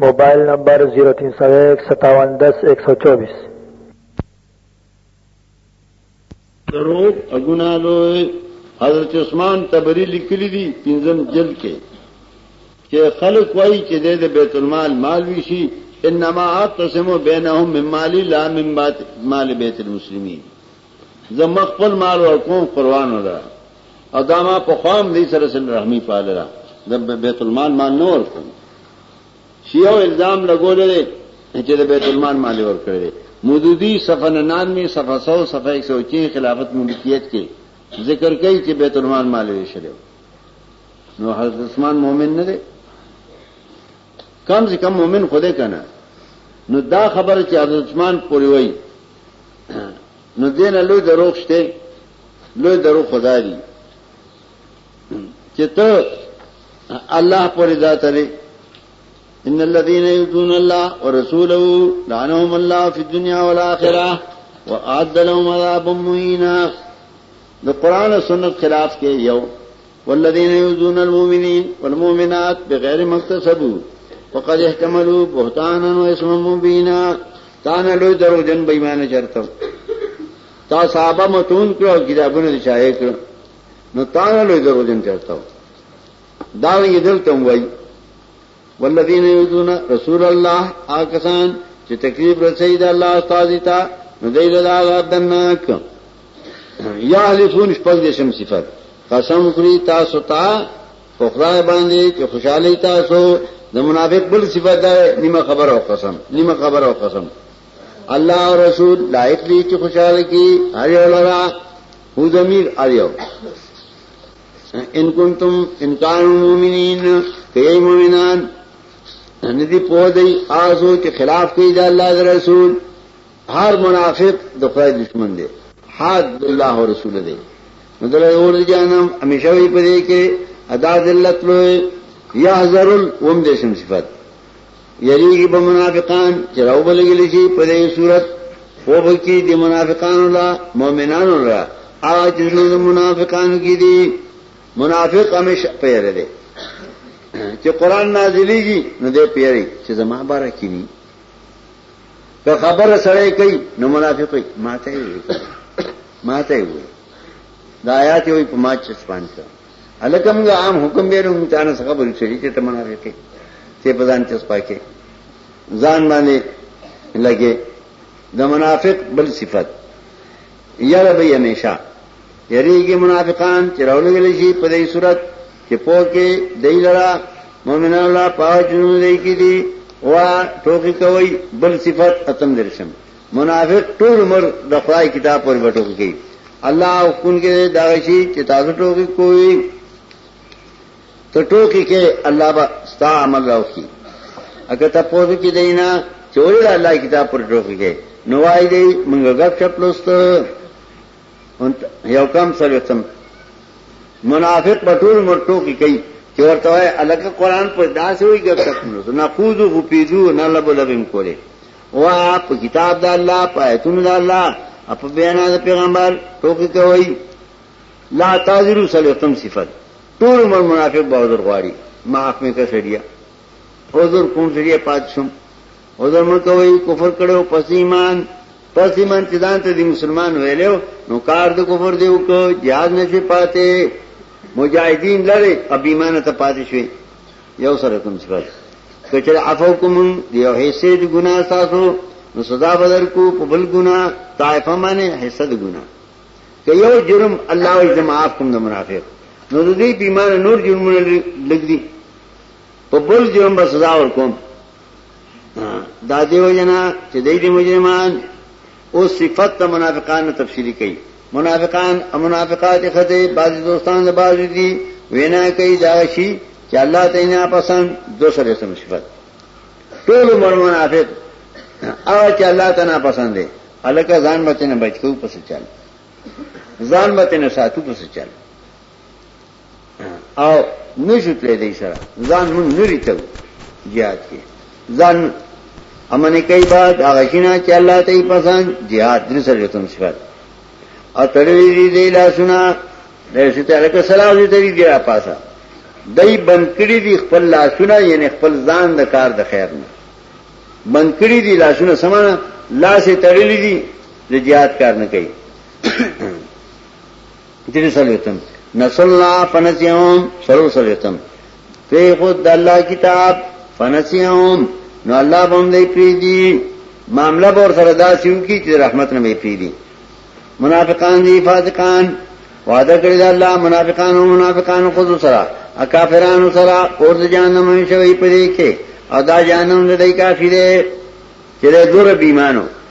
موبایل نمبر 03015710124 دروغ اګنا لوی حضرت عثمان تبری لیکلی دی پنځم جلد کې چې خلق وایي چې د بیت المال مال ویشي انما اعتصموا بينهم من مالي لا من مال بيت المسلمين زه مخ خپل مال ورکوم قربان ولا او دا ما په خوام دې سره سره رحمی پالرا د بیت المال ما نه ورکوم شیو الزام لګولې چې د بیت المال مال ورکړي مودودی صفحه 99 صفحه 100 صفحه 106 خلافت ملکیت کې ذکر کوي چې بیت المال مال یې شلو نو حضرت عثمان مؤمن نه دی کم سے کم مؤمن خدای کنه نو دا خبره چې حضرت عثمان پوری وایي نو دین لوی دروغ شته لوی دروغ خدا دی چې ته الله پر ذات لري ان الذين يؤذون الله ورسوله لعنهم الله في الدنيا والاخره واعد لهم عذابا مهينا د قران او سنت خلاف کې یو والذین یؤذون المؤمنین والمؤمنات بغیر ما اکتسبوا فقد احتملوا بهتانا و اسما مبینا تا نه لوی درو جن بې ایمان چرته تا صحابه متون کړو کتابونه دي چاهي کړو نو تا نه لوی درو جن چرته دا یې دلته وایي والذین یؤذون رسول الله آکسان چې تکلیف رسي د الله استاد ته نو دی له عذاب درناک یا حلفون شپږ د شم صفات قسم کړی تاسو ته په خدای باندې چې خوشحالي تاسو د منافق بل صفات ده نیمه خبر او قسم نیمه خبر او قسم الله او رسول لایق دي چې خوشاله کی هر یو لرا هو ضمیر اړیو ان کنتم انکان مومنین کئی مومنان ندی پو دی آسو چی خلاف کئی دا اللہ دا رسول ہر منافق دا خدای دشمن دے حاد باللہ و رسول دے مدر اور دی جانم امیشہ وی پدے کے ادا دلت لوئے یحذر الوم دیشن صفت یریږي په منافقان چې راو بلګل شي په دې صورت په وکی د منافقانو لا مؤمنانو را اج د منافقانو کې دي منافق همیشه پیره دي چې قران نازلېږي نو دې پیری چې زما بارا کینی که خبره سره کوي نو منافق ماته وي ماته وي دا آیات وي په ما چسپان کړ الکه موږ عام حکم به نو موږ تاسو خبر چلی چې ته منافقې ته په ځان چس پاکې ځان باندې لګې د منافق بل صفت یاره به همیشه یریږي منافقان چې راولګل شي په دې صورت چې پوکې دای لرا مؤمنان الله پاجونو دی کې دي وا ټوکی کوي بل صفت ختم درشم منافق ټول عمر د خدای کتاب پر بټو کې الله او کون کې دا شي چې تاسو ټوکی کوی ته ټوکی کې الله با ستا عمل راوخي اګه ته پوهې کې دینا چورې د الله کتاب پر ټوکی کې نو وای دی موږ غږ چپلوست یو کم سره تم منافق په ټول عمر ټوکی کوي چې ورته وای الګ قرآن پر داسې وي غږ چپلوست نه خوذو غپیدو نه لبلبم کوله وا په کتاب د الله په آیتونو د الله او په بیان د پیغمبر ټوکی کوي لا تاجرو سلیقم صفت ټول عمر منافق به عذر غواړي معاف مې کا سړیا عذر کوم سړیا پات شم عذر مې کوي کفر کړو پس ایمان پس ایمان چې ځان ته دی مسلمان ویلو نو کار د کفر دی وکړو جهاد نشي پاتې مجاهدین لره اب ایمان ته پاتې شوی یو سره کوم صفات کچره عفو کوم دیو حصے د ګنا تاسو نو سزا بدر کو په بل ګنا طائفه باندې حصہ د ګنا که یو جرم الله او جمع اف کوم د منافق نو د دې بیمار نور جرمونه لګ دي په بل جرم به سزا ور کوم دا دیو جنا چې دای دي مجرمان او صفت د منافقانو تفصیلی کوي منافقان او منافقات خته بعض دوستان د بعض دي وینا کوي دا شي چې الله تعالی نه پسند دوسرې سم صفت ټول مر منافق او چې الله تعالی نه پسند دي الکه ځان بچنه بچو پس چل ځان بچنه ساتو پس چل او نشو تلې دی سره ځان مونږ نری ته jihad کې ځان امن کوي بعد هغه شنه چې الله ته پسند jihad درې سره تم صفات او تړلې دي دی لا سنا دغه ته لکه سلام دې دی دی پاسه دای بند کړی دی خپل لا سنا یعنی خپل ځان د کار د خیر نه بند کړی دی لا سنا سمانه لا سه تړلې دي د jihad کار نه کوي درې څلوېښتم نسوا الله فنسيهم څلور څلوېښتم پرېښود د الله کتاب فنسيهم نو الله به هم دی پرېږدي معامله به ورسره داسې وکړي چې رحمت نه به یې پرېږدي منافقان دي فاسقان وعده کړی دا الله منافقان او منافقان خود سره اکافرانو سره اور د جهنم شوی پدې کې او دا جهنم نه دی کافی دی چې د زور بیمانو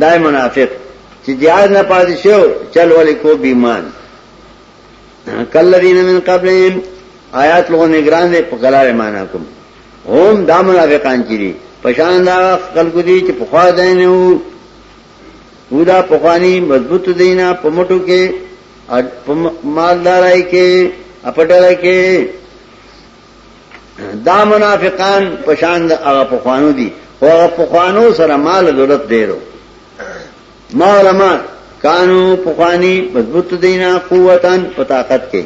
دای منافق چې جهاد نه پاتې شو چل ولې کو بیمان کلذین من قبلهم آیات لوګو نگران دې په غلار معنا کوم هم دا منافقان چې دي پشان دا خلکو دي چې په خوا ځای نه وو ودا په خواني مضبوط دینه په موټو کې مالدارای کې اپټلای کې دا منافقان پشان د هغه په خوانو دي او هغه په خوانو سره مال دولت ډیرو ما علما کانو په خواني مضبوط دینه قوتن په طاقت کې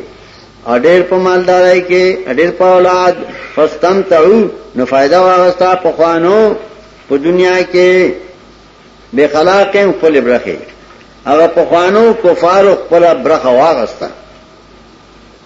اډیر په مالدارای کې اډیر په اولاد فستم تعو نو فائدہ واغستا په خوانو په دنیا کې بے خلاق خپل برخه هغه په خوانو کفار خپل برخه واغستا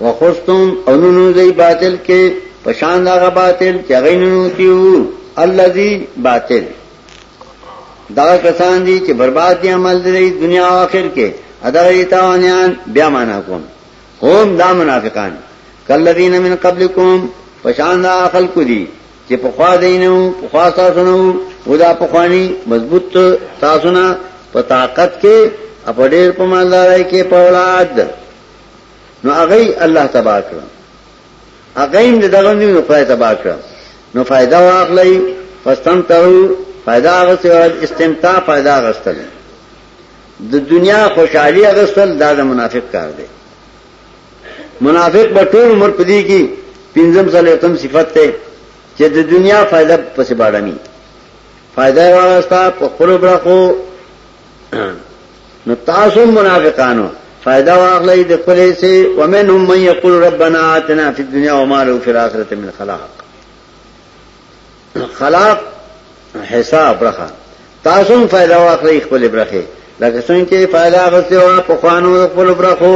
وخستم انونو دی باطل کې پشان داغه باطل چې غینونو کیو الذی باطل دا کسان دي چې برباد دي عمل دی دنیا او آخر کې ادا ایتاونیان بیا معنا کوم هم دا منافقان کلذین من قبلکم پشان دا عقل کو دي چې په خوا دینو په خوا تاسو نو ودا په خوانی مضبوط تاسو نه په طاقت کې اپډیر په مالدارای کې په اولاد نو هغه الله تبا کړ هغه هم دغه نو خدای تبا کړ نو فائدہ واخلای فستم ته فائدہ غسل استمتاع فائدہ غسل د دنیا خوشحالي غسل دا د منافق کار دی منافق به ټول عمر پدی کی پنځم سره تم صفت ته چې د دنیا فائدہ پسې باړنی فائدہ واغستا په خپل برخو نو تاسو منافقانو فائدہ واخلئ د خپل سي ومنهم من یقول ربنا آتنا فی الدنیا وما له فی الاخرة من خلاق خلاق حساب برخه تاسو هم فائدہ واخلئ خپل برخه لکه څنګه چې فائدہ غوښته وا په خوانو خپل برخو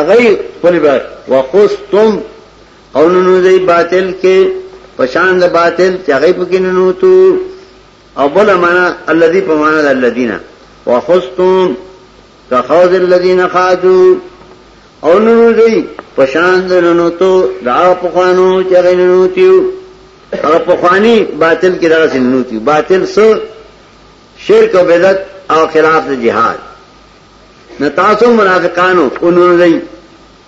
اغه خپل برخ وقستم او نو دې باطل کې پشان د باطل چې هغه پکې نه نوتو او بل معنا الذي په معنا د الذين واخذتم كخوذ الذين خاذوا او نو دی پشان درنو تو دا په خوانو چې غننو تیو او په خواني باطل کې دغه سننو تیو باطل سو شرک او بدعت او خلاف د جهاد نتاسو منافقانو اونو دی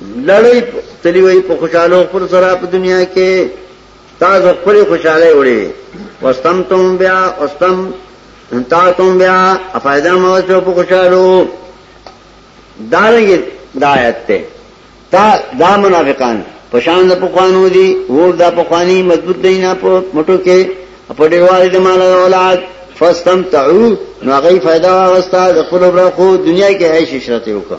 لړۍ تلی وای په خوشاله خپل سره په دنیا کې تاسو خپل خوشاله وړي واستم تم بیا واستم تا تم بیا افایده مو چې په خوشاله دارنګ دایت ته تا دا منافقان پشان د پخوانو دي ور دا پخوانی مضبوط دی نه په مټو کې په ډیروالي د مال اولاد فاستمتعوا نو غي فائدہ واغستا د خپل برخو دنیا کې عيش شرط وکړه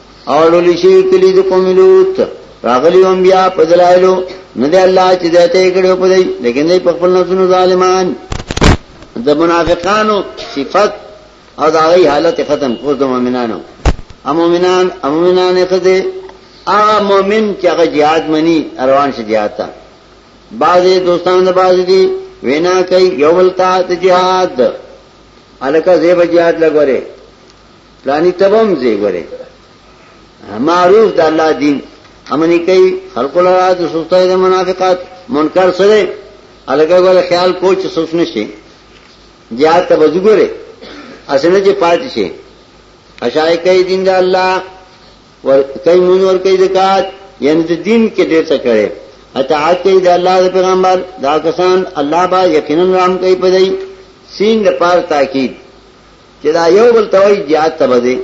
او ډولی شي کلی د قوم لوط راغلی هم بیا په دلایلو نه دی الله چې دته کړو په دی لیکن دی په خپل نفسونو ظالمان د منافقانو صفت او د هغه حالت ختم کو د مؤمنانو ا مؤمنان ا مؤمنان خدای ا مؤمن چې هغه jihad مني روان شي jihad ته بعضې دوستان د بعض دي وینا کوي یو بل ته jihad الکه زیب jihad لګوره پلانی تبم زی گوری معروف دا اللہ دین امنی کئی خلق لرا دا سستا دا منافقات منکر سرے الگا گوری خیال کو چی سس نشے جہاد تا بزو گوری اسنے چی پاتی شے اشائی کئی دین دا اللہ ور کئی مون ور کئی دکات یعنی دا دین کے دیر سکرے اطاعت کئی دا اللہ دا پیغمبر دا کسان اللہ با یقینا رحم کئی پدائی سین دا پار تاکید چې دا یو بل توي جهاد ته بده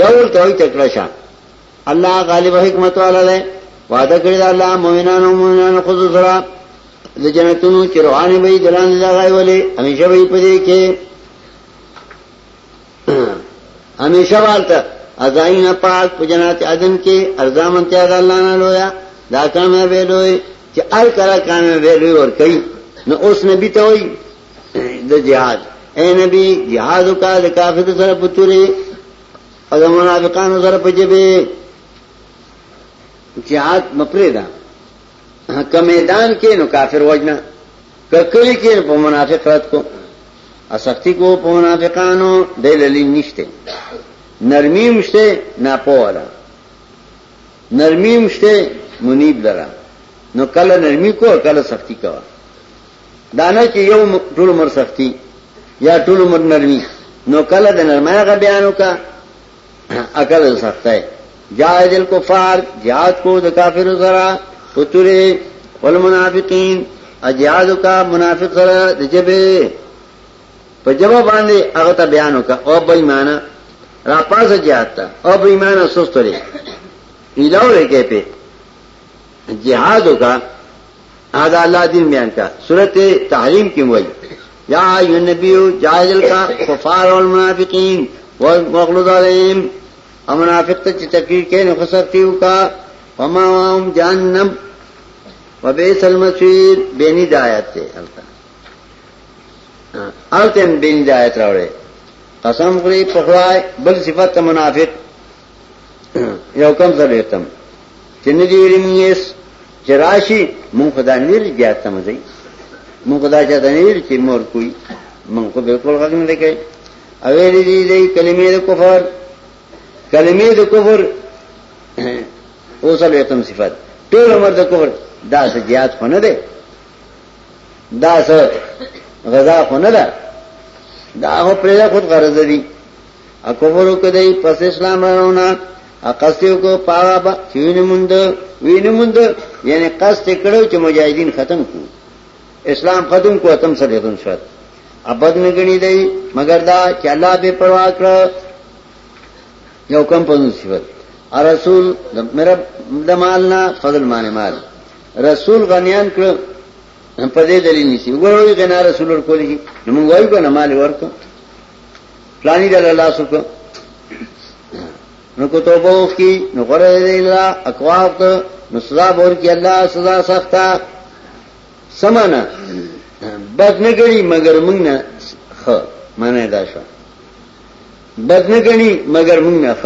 یو بل توي تکړه شه الله غالب حکمت والا دی وعده کړی دا الله مؤمنانو مؤمنانو خود سره د جنتونو چې رواني به دلان لګای ولې همیشه به پدې کې همیشه والته ازاین پاک په جنات عدن کې ارزامن ته دا الله نه لویا دا کامه به لوی چې ال کرا کامه به لوی ور کوي نو اوس نبی ته وایي د جهاد اے نبی جهاد وکړه د کافر سره پتوري او د منافقانو سره پجبه جهاد مپری دا که میدان کې نو کافر وجنه که کلی کې په منافق رات کو اسختی کو په منافقانو د للی نشته نرمی مشته ناپوهه نرمی مشته منیب لرا نو کله نرمی کو کله سختی کوه دا نه چې یو ټول عمر سختی یا ټول عمر نرمی نو کله د نرمای غ بیانو کا عقل سخته جاهد الكفار جهاد کو د کافر سره پتوره والمنافقین اجهاد کا منافق سره د جبه په جواب باندې هغه ته بیانو کا او بې معنا را پاسه جهاد ته او بې معنا سستره ایلاو لري کې په جهاد وکا ادا الله دین بیان کا سورت تحریم کی وای یا ایو نبیو جاهل کا کفار والمنافقین والمغلوظ علیہم او منافق ته چې تکلیف کین خسر کیو کا فما هم جهنم وبئس المصير بینی دایات ته التا التم بینی دایات راوړې قسم خوري په خدای بل صفات منافق یو کم زلیتم چه ندی ویلی منگیس چه راشی من خدا نویر جیاد تمزی من خدا چاہتا نویر چه مور کوئی من خو بلکل غږ نه لګی اویل دی دی کلمه د کفر کلمه د کفر او زلیتم صفت ټول عمر د کفر دا سه جیاد خو نه دی دا سه غذا خو نه ده دا هو پرې خود غرض دي اکفرو کدی پس اسلام راونا اقصیو کو پاوا با چوینو مند وینو مند یعنی قصد کڑو چه مجاہدین ختم کو اسلام ختم کو اتم سر یتن شد ابد نگنی دی مگر دا چه اللہ بے پروا کر یو کم پزن صفت رسول میرا دمالنا فضل مان مال رسول غنیان کر پدے دلیل نیسی وگروی غنا رسول ورکولی نمو وایو کنه مال ورکو پلانی دل الله سکو نو کو توبه وکي نو غره دی الله اقواب ته نو سزا بور کی الله سزا سخته سمانا بد نه غړي مگر موږ نه خ معنی دا شو بد نه غني مگر موږ نه خ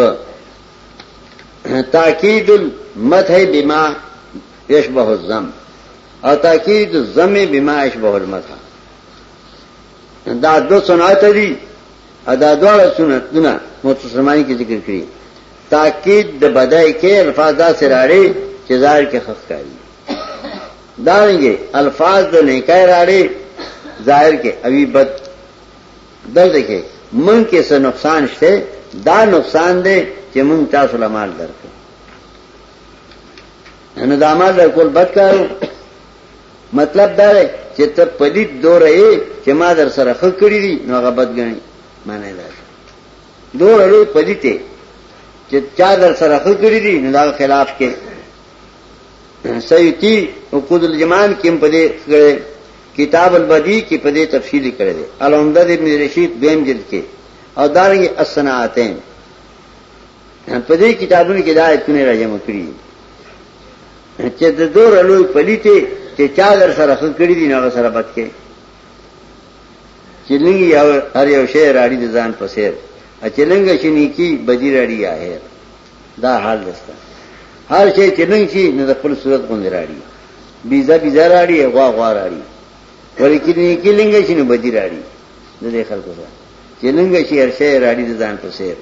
تاکید المدح بما یشبه الذم او تاکید الذم بما یشبه المدح دا دو صنعت دی ادا دوارا سنت دنا متصمانی کی ذکر کری تاکید د بدای کې الفاظ دا سراړي چې ظاهر کې خخ کاری دا رنګي الفاظ د نیکای راړي ظاهر کې اوی بد دل دکې من کې څه نقصان شته دا نقصان دی چې مون تاسو له مال درکړ نو دا مال درکول بد کارو مطلب دا دی چې ته پلیت دوره یې چې ما در سره خه کړی دي نو هغه بد غني معنی دا شو دوره لوی پلیت یې چې چا در سره خه کړی دي نو دا خلاف کې سیتی او قد الجمان کې په دې کړه کتاب البدی کې په دې تفصیل کړی دی الحمد ابن رشید بیم جلد کې او دارنګ الصناعتین په دې کتابونو کې دا آیتونه راجمع کړي چې د دور لوی پلیته چې چا در سره خو کړی دي نه سره بد کې چې لنګ یو هر یو شی راړي د ځان په سیر چې لنګ شنی کی بدی راړي آهر دا حال دسته هر شی چې لنګ شي نه د خپل صورت باندې راړي بیزا بیزا راړي غوا غوا راړي ورکې نه کی لنګ شنی بدی راړي د دې خلکو سره چې لنګ شي هر شی راړي د ځان په سیر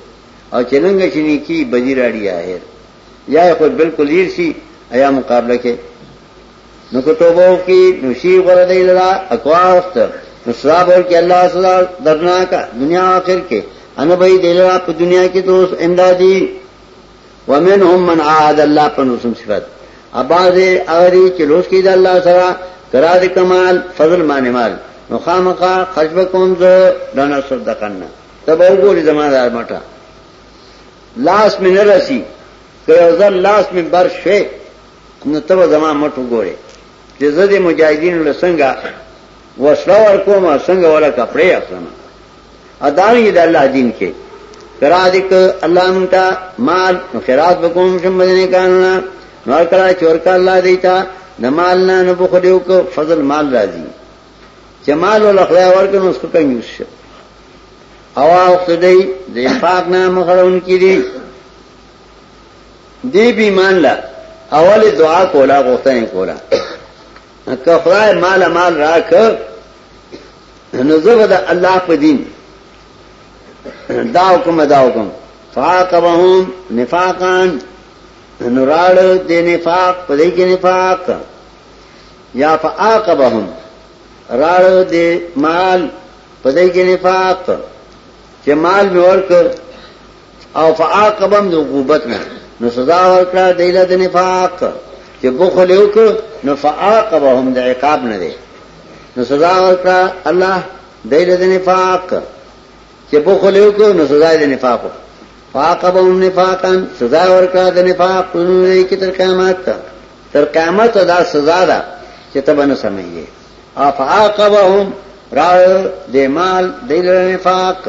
او چې ننګ چې نیکی بدی راړي آخر یا خو بالکل لیر شي ایا مقابله کې نو کو توبه کی نو شی غره دی لرا اقوا وخت نو سلام ور کې الله سزا درناک دنیا آخر کې ان به دی لرا په دنیا کې دوست امدادي ومنهم من عاد الله په نسم صفات اباز اغری چې لوس کې د الله سره کرا دې کمال فضل معنی مال نو خامخا خشب کوم زه دنا صدقنا ته به وګوري زما دا مټه لاس مې نه رسی که یو ځل لاس مې بر شوی نو ته به زما مټ وګورې چې زه د مجاهدینو له څنګه وسله ورکوم څنګه ولا کپړې اخلم اداري د الله دین کې کرا دې ک الله مونږ ته مال نو خیرات وکوم چې مدینه قانونا نور کرا چور کا الله دیتا د مال نه نه بخلیو کو فضل مال راځي چې مال ولا خدای ورکنه اوس کوم یوس شه او وخت دی د انفاق نه مخړون کړي دی بی مان لا اول دعا کولا غوښتنه کولا که خدای مال مال راک نو زبر د الله په دین دا حکم دا حکم فاقبهم نفاقان نراړ د نفاق په دې کې نفاق یا فعاقبهم راړو دې مال پدې کې نفاق چې مال مې ورک او فعاقبهم د عقوبت نه نو سزا ورکړه دیله د نفاق چې بخل یو کو نو فعاقبهم د عقاب نه دی نو سزا ورکړه الله دیله د نفاق چې په خو له کو نو سزا د نفاق فاقبهم نفاقا سزا ورکړه د نفاق په نوې کې تر قیامت تر قیامت دا سزا ده چې ته باندې سمېږي افاقبهم را د مال د نفاق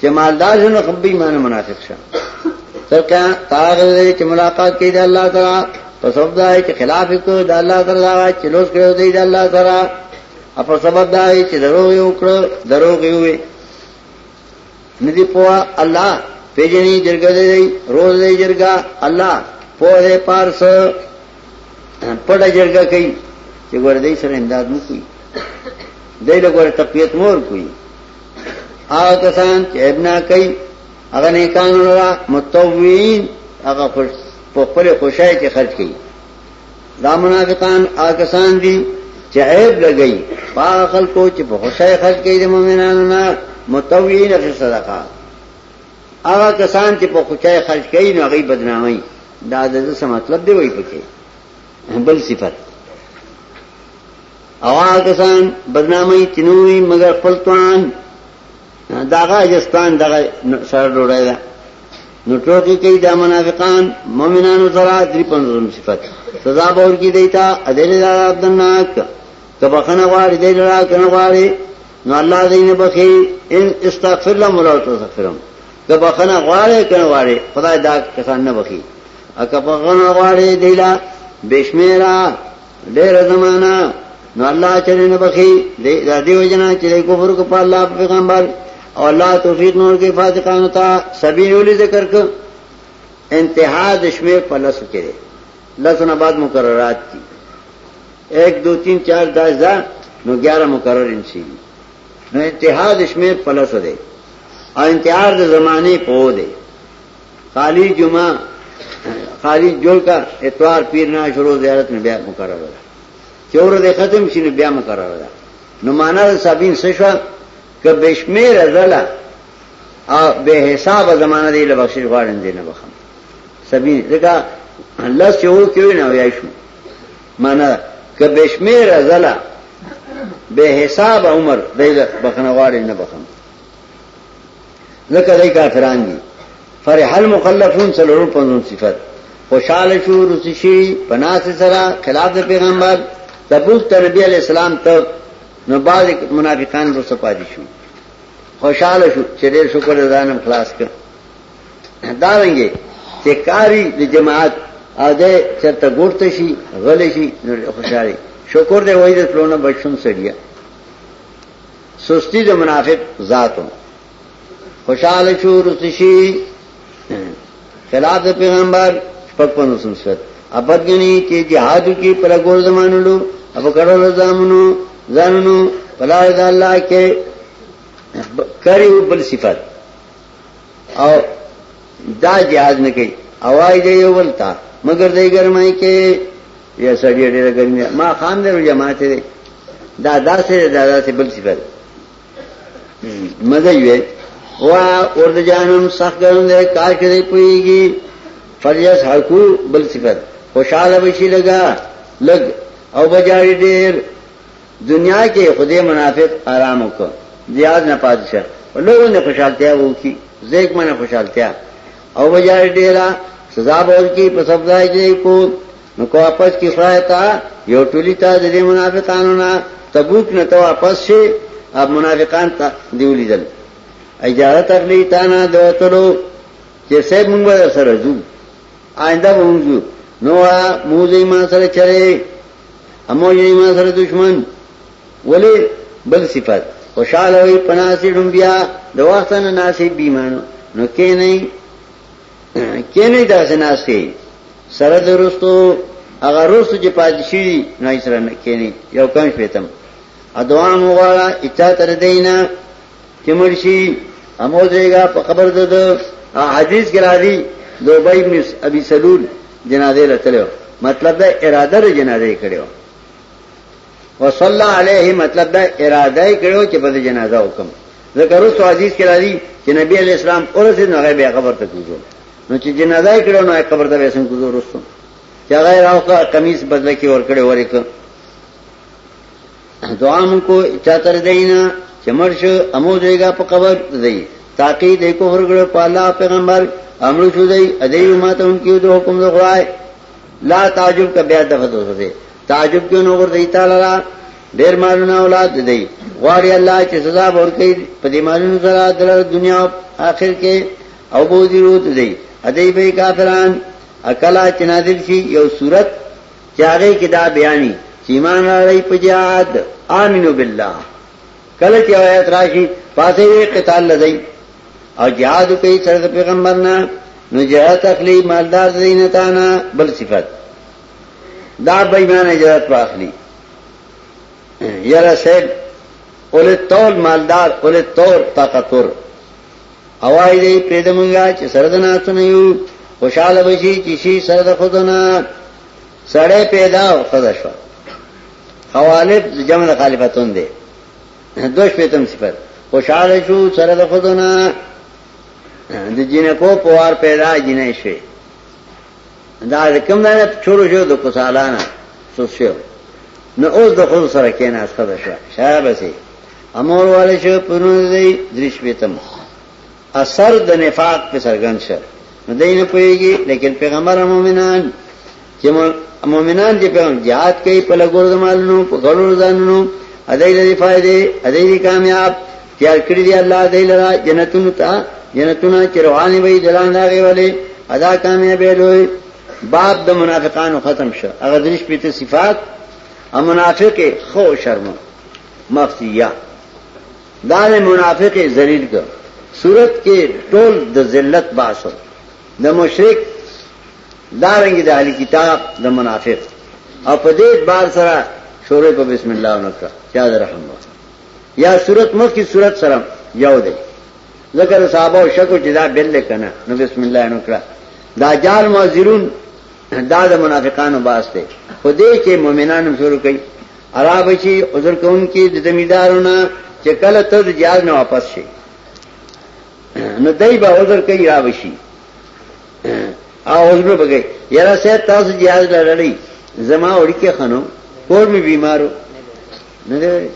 چې مالدار شنو خبي معنی منافق شه تر قیامت تاغه چې ملاقات کوي د الله تعالی په سبب دا چې خلاف کو د الله تعالی چې لوس کړو دی د الله تعالی اپا سبب دائی چه دروغی اکڑا دروغی ہوئی ندی پوا اللہ پیجنی جرگا دے دی روز دے جرگا اللہ پوہ دے پارس پڑا جرگا کئی چه گوڑ دی سر امداد مو کوئی دی لگوڑ تقویت مور کوئی آو کسان چه ابنا کئی اگر نیکانو لرا متوین اگر خوش پخپل خوشای چه خرچ کئی دا منافقان آکسان دی چه عیب لگئی پا خلقو چه پا خوشای خرچ کئی دی مومنانو نا متویین فی صدقہ آغا کسان چه پا خوشای خرچ کئی نو اغی بدنامی دا دا دا مطلب دی وی پکی بل صفت او آغا کسان بدنامی چنوی مگر خپل توان داغه اجستان دغه سره ډوړای دا نو ټوکی کوي دا منافقان مؤمنانو سره درې پنځم صفت سزا به ورکی دیتا ادل عذاب دناک کبه خنه غواړي دې لرا کنه غواړي نو الله دې نه بخي ان استغفر لهم ولا تستغفرهم کبه خنه غواړي کنه غواړي خدای دا کسان نه بخي اکه په غنه غواړي دیلا بشمیرا ډېر زمانہ نو الله چرې نه بخي د دې وجنا چې کفر کو په الله پیغمبر او الله توفیق نور کې فاتقان تا سبین ولې ذکر ک انتها د شمه په لس کې لسونه بعد مقررات دي 1 2 3 4 10 دا نو 11 مقرر انشي نو انتها د شمه په لس ده او انتها د زمانه په ده خالی جمعه خالی جوړ کا اتوار پیر نه شروع زیارت نه بیا مقرره ده چور دې ختم شي نه بیا مقرره ده نو معنا د صابین څه شو ک بشمیر زلا او به حساب زمانه دی له بخشش غواړم دې نه بخم صابین ځکه الله سیو کوي نه وای شو معنا ک بشمیر زلا به حساب عمر دې بخنه غواړم نه بخم ځکه دای کافران دي فرح المخلفون سلورو پنځون صفت خوشاله شو رسی شي پناس سره خلاف د پیغمبر تبوک ته نبی علی السلام ته نو بعض منافقان رو سپادي شو خوشاله شو چې ډېر شکر ځانم خلاص کړ دا رنګي چې کاری د جماعت او د چرته ګورته شي غل شي نو خوشاله شکر دې وای د پلونه بچون سړیا سستی د منافق ذاتو خوشاله شو رستشي خلاف د پیغمبر شپږ پنځه سنت ابد غني چې جهاد کې پر ګور زمانلو اب کړو زامنو ځانونو پلار د الله کې کړي بل صفات او دا جهاد نه کوي اوای دی یو ولتا مگر دای ګرمای کې یا سړی ډیره ګرمي ما خام درو جماعت دی دا داسې دا داسې بل څه بل مزه وي وا اورد جانم سخت ګرم دی کار کوي پويږي فریس حقو بل صفت خوشاله بشي لگا لګ او بجاری ډیر دنیا کې خدای منافق آرام وکړ دیاز نه پات شه لوګو نه خوشالتیا وو کی زیک منه خوشالتیا او بجار ډیرا سزا بول کی په سب ځای کې کو نو کو واپس کی خدای تا یو ټولی تا د منافقانو نه تبوک نه ته واپس شي اب منافقان ته دیولی دل اجازه تخلی تا نه دوتلو چې سه مونږ سره ځو آینده مونږ نو موزه ما سره چره امو یې ما سره دشمن ولې بل صفات خوشاله وي پناسي ډمبیا د وخت نه ناسي بیمانو نو کې نه کې نه داسې ناسي سره درستو هغه روسو چې پادشي نه سره نه کې نه یو کم شپتم ادوام وغواړه اچا تر دینه چې مرشي اموزيګه په قبر ده ده حدیث کې راځي دوبای ابن ابي سلول جنازه لته مطلب ده اراده ر جنازه کړو وصلى عليه مطلب ده اراده کړو چې په جنازه حکم ذکر اوس حدیث کې راځي چې نبی عليه السلام اورځ نه غي به قبر ته کوزو نو چې جنازه کړو نو قبر ته وسن کوزو رسو چې هغه راوخه قمیص بدل کې ور کړو ورکه دعا مون کو چا تر دینا چې مرش امو دیګه په قبر دی تاکي د کفر ګړو په الله پیغمبر امر شو دی ادی ماته ان کیو د حکم د خدای لا تعجب کا بیا دغه دوسه تعجب کیو نو ور دی تعالی را ډیر مالونه اولاد دی غواړي الله چې سزا ورکړي په دې مالونو سره د دنیا آخر کې او بوزي روت دی ادی به کافران اکلا چې نازل شي یو صورت چې هغه کې دا بیانې چې ایمان راړی په جهاد امنو بالله کله چې آیات راشي پاسې قتال لدی او جهاد کوي سره پیغمبر نه نو جهاد اخلي مالدار زینتانا بل صفت دا بېمانه جهاد واخلي یاره سید اول تول مالدار اول تور طاقتور اوای دی پرې د مونږه چې سره د ناتونه یو خوشاله بشي چې شي سره د خودونه سړې پیدا او خدا شو خوالب جمع د خالفتون دی دوش پیتم صفت خوشاله شو سره د خودونه د جنکو پوار پیدا جنې شوی دا د کوم نه چورو شو د کوسالانه سوس شو نو اوس د خود سره کې نه اسخه شو شابسي امور والے شو پرونه دی دریش پیتم اثر د نفاق په سرګن شه نو دای نه پويږي لیکن پیغمبر مومنان چې مومنان چې په جهاد کوي په لګور د مالونو په غلو ځانونو ادای لري فائدې ادای کامیاب تیار کړی دی الله دې لرا جنتونو ته جنتونه چې روانې وي دلان راغې ولې ادا کامیابې لوی باب د منافقانو ختم شه هغه دریش پیته صفات او منافق خو شرم مفتیا دا منافق ذلیل کړ صورت کې ټول د ذلت باسو د مشرک دارنګ د اهلی کتاب د منافق او په دې بار سره شورې په بسم الله ونکړه چا درحمت یا صورت مخکې صورت سره یو دی ذکر صحابه او شکو چې دا بل دی کنه نو بسم الله نو کړه دا جال معذرون دا د منافقانو باس دی خو دې کې مؤمنانو شروع کړي عرب شي عذر کون کې د زمیدارونه چې کله ته د جال نه واپس شي نو دای به عذر کوي را وشي اوس به بګي یاره سه تاسو جهاز لړړی زما وړي کې خنو کور می بیمارو نه دی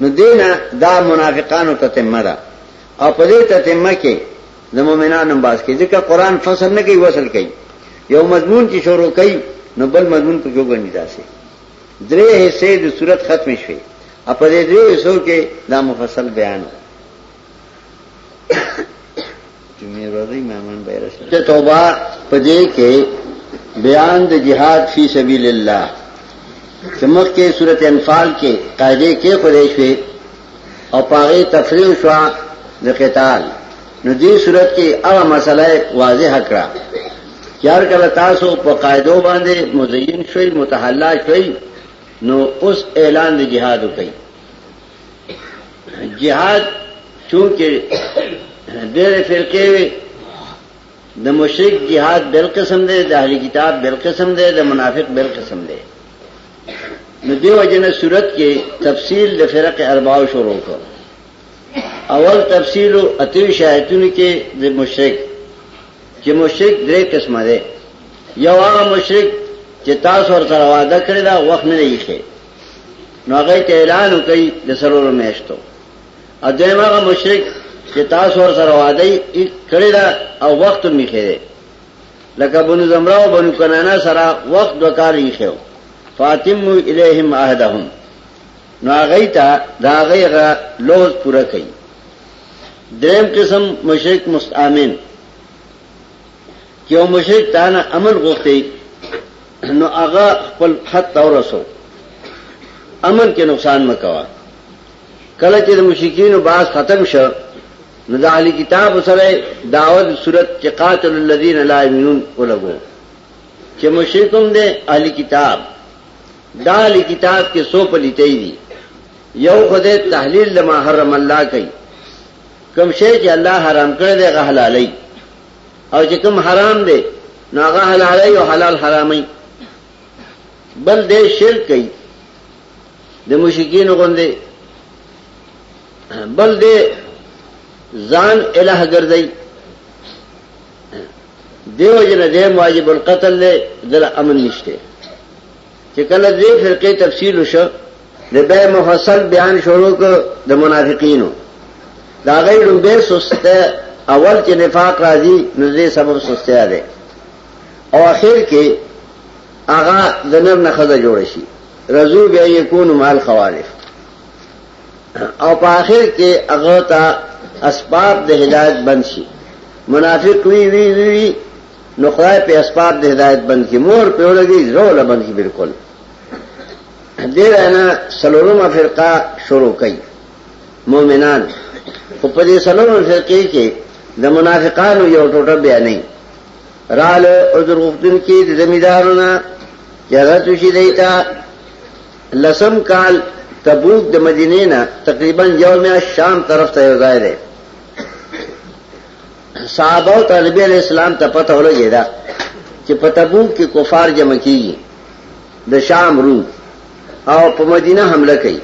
نو دینا دا منافقانو ته تمه ده او په دې ته تمه کې د مؤمنانو باس کې ځکه قران فصل نه کوي وصل کوي یو مضمون چې شروع کوي نو بل مضمون په جوګ نه داسي درې حصے د صورت ختم شوي اپ دې درې حصو کې دا مفصل بیان دی جمعې ورځې مېمان به راشي ته توبه پدې کې بیان د جهاد فی سبیل الله چې مخکې سورته انفال کې قاعده کې خورې شوې او پاره تفریح شو د قتال نو دې صورت کې هغه مسله واضح کړه یار کله تاسو په قاعده باندې مزین شوي متحلا شوي نو اوس اعلان د جهاد وکړي جهاد چونکه ډېر فرقې وي د مشرک جهاد بل قسم دی د اهلي کتاب بل قسم دی د منافق بل قسم دی نو دیو جن صورت کې تفصیل د فرق ارباو شروع کړ اول تفصیل او اتو شایتونو کې د مشرک چې مشرک درې قسمه دی یو هغه مشرک چې تاسو ورته وعده کړی دا وخت نه دی نو هغه ته اعلان وکړي د سرور میشتو ا دې ماغه مشرک چې تاسو ور سره وعده کړی دا او وخت می خیره لکه بنو زمرا او بنو کنانا سره وخت وکړ یې خو فاطم الیهم عهدهم نو هغه ته دا غیغه لوز پوره کړي دریم قسم مشرک مستامن که یو مشرک تا نه امن غوښتی نو هغه خپل حد ته ورسو امن کې نقصان مکوا کله چې د مشرکینو باز ختم شو نو د اهلی کتاب سره دعوت صورت چې قاتل الذین لا یمنون ولګو چې مشرکم دې اهلی کتاب دا اهلی کتاب کې سو پلیتې دي یو خدای تحلیل لما حرم الله کوي کوم شی چې الله حرام کړی دی غحلالای او چې کوم حرام دی نو هغه حلالي او حلال حرامي بل دې شرک کوي د مشکین غوندې بل دې ځان الہ ګرځي دیو جن دیم واجب القتل دل امن نشته چې کله دې فرقه تفصیل وشو د به مفصل بیان شروع کو د منافقینو دا غي لومبه سسته اول چې نفاق راځي نو دې سبب سسته ده او اخر کې هغه د نر نه خزه جوړ شي رزو بیا یکون مال خوالف او په اخر کې هغه ته اسباب د هدایت بند شي منافق وی وی وی نو خدای په اسباب د هدایت بند کی مور په ولګي زول بند کی بالکل دې رانه سلورمه فرقه شروع کړي مؤمنان خو په دې سلورمه فرقه کې د منافقانو یو ټوټه بیا نه رال او درغفتن کې د زمیدارونه جګړه توشي دیتا لسم کال تبوک د مدینې نه تقریبا یو میا شام طرف ته یو ځای دی صحابه او طالب علی اسلام ته پته ولګی دا چې په تبوک کې کفار جمع کیږي د شام روم او په مدینه حمله کوي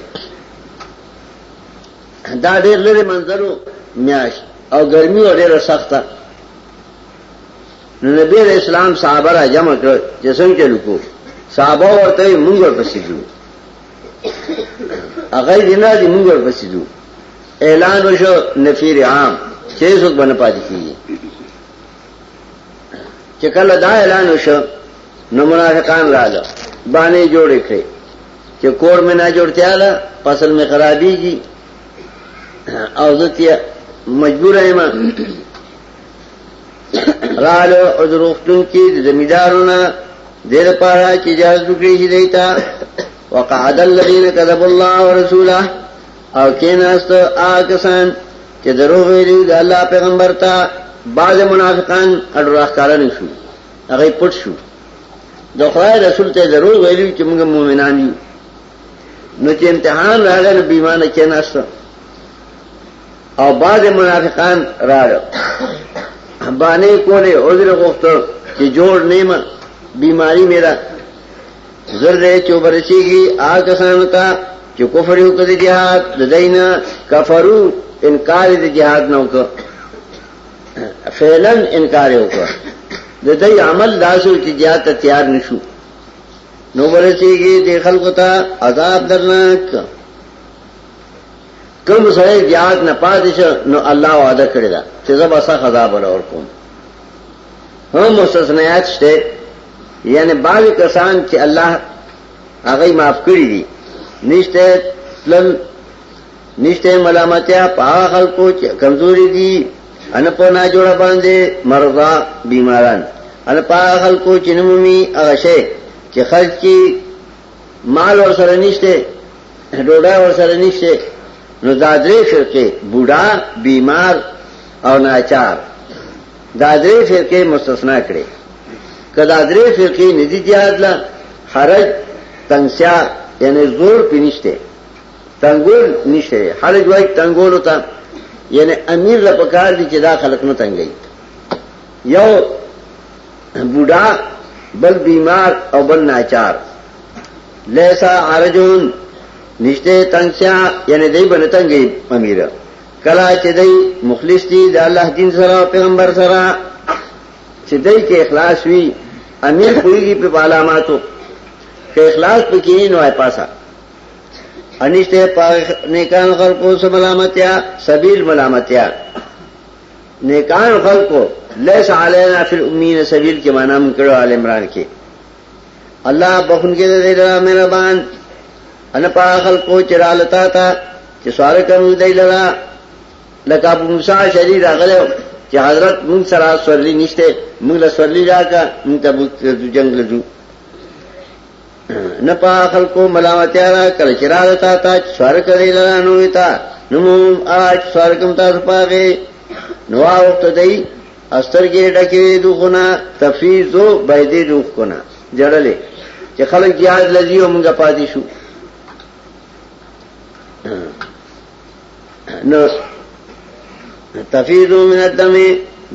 دا ډېر لري منځلو میاش او ګرمي او ډېره سخته نو نبی علیہ السلام صحابه را جمع کړ چې څنګه چلو کو صحابه ورته مونږ ورپسې ځو هغه دې نه دې موږ ورپسې ځو اعلان وشو نفیر عام چې څوک باندې پاتې کیږي چې کله دا اعلان وشو نو منافقان راځه باندې جوړې کړې چې کور مې نه جوړتیا ده فصل مې خرابېږي او زه مجبور یم رالو او دروختون کې د زمیدارونه د لپاره چې اجازه وکړي چې دیتا وقعد الذين كذبوا الله ورسوله او کیناست آکسان چې دروغ ویلي د الله پیغمبر ته بعض منافقان اډراخ کارن شو هغه پټ شو د خدای رسول ته دروغ ویلي چې موږ مؤمنان یو نو چې امتحان راغی نو بیمانه کیناست او بعض منافقان راړو باندې کولې عذر غوښتو چې جوړ نیمه بیماری میرا زر دې چوبرشي کی آ کسان تا چې کفر یو کړي جهاد د دینا کفرو انکار دې جهاد نه وکړ فعلا انکار وکړ د دې عمل داسو چې جهاد ته تیار نشو نو ورسیږي د خلکو ته عذاب درناک کوم سره جهاد نه پاتې شو نو الله وعده کړی دا چې زبا سخت عذاب ولور کوم هم مستثنیات شته یعنی بعض کسان چې الله هغه معاف کړی دي نشته تل نشته ملامتیا په خلکو چې کمزوري دي ان په نا جوړه باندې مرضا بیماران ان په خلکو چې نمومي هغه شی چې خرج کی مال ور سره نشته ډوډۍ ور سره نشته نو دا درې فرقې بوډا بیمار او ناچار دا درې فرقې مستثنا کړي کدا درې فرقې ندي دیاد لا حرج تنسیا یعنی زور پینشته تنگول نشته حرج وای تنگول ہوتا یعنی امیر لپکار دي چې دا خلک نه تنګي یو بوډا بل بیمار او بل ناچار لیسا عرجون نشته تنگسیا یعنی دی بنه تنگي امیر کلا چې دی مخلص دی د الله دین سره پیغمبر سره چې دی کې اخلاص وی امیر کویږي په علاماتو کې اخلاص پکې نه وای پاسا انشته پاک نیکان خلقو سملامتیا سبیل ملامتیا نیکان خلقو لیس علینا فی الامین سبیل کی معنی من کرو آل عمران کی اللہ بخن کے دے لرا میرا بان انا پا خلقو چرا لتا تا چی سوار کنو دے لرا لکا ابو موسیٰ شری را غلو چی حضرت من سرا سورلی نشتے من لسورلی را کا من تبوت جنگ لزو نه په خلکو ملامتیا را کړ چې را تا تا سوار کړی لانو تا نو اج سوار کوم تاسو پاګه نو وخت دی استر کې ډکه دوخونه تفیزو بيدې دوخ کونه جړلې چې خلک یاد لذي او موږ پاتې شو نو تفیدو من الدمی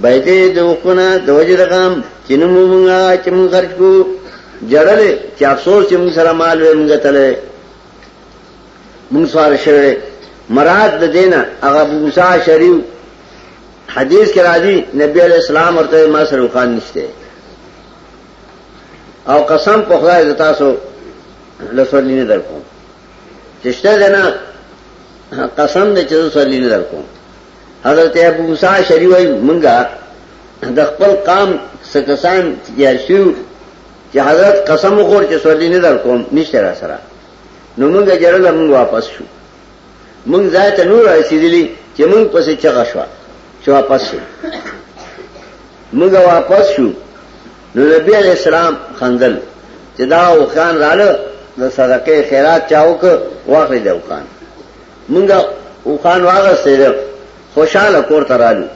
بایده دو قنا دو وجد غام چنمو منگا چمون خرچ کو جڑل چه افسوس چه منگ سرا مال وی منگا تلے منگ سوار شوئے مراد د دینا اغا بوسا شریو حدیث کے راضی نبی علیہ السلام اور طوی ما سرو خان نشتے او قسم پخلا دتاسو لسولی نه درکوم چې شته ده نه قسم دې چې زه سلی نه درکوم حضرت ابو موسی شری وای مونږه د خپل قام سکسان تیار شو چې حضرت قسم وخور چې سلی نه درکوم نشته را سره نو مونږه جړل مونږ واپس شو مونږ ځای ته نور رسیدلی چې مونږ پسې چغه شو چې واپس شو مونږه واپس شو نو نبی علیہ السلام خندل چې دا اوخان رااله د صدقه خیرات چاوک واخلې د اوخان مونږه اوخان واغه سره خوشاله کور ترالو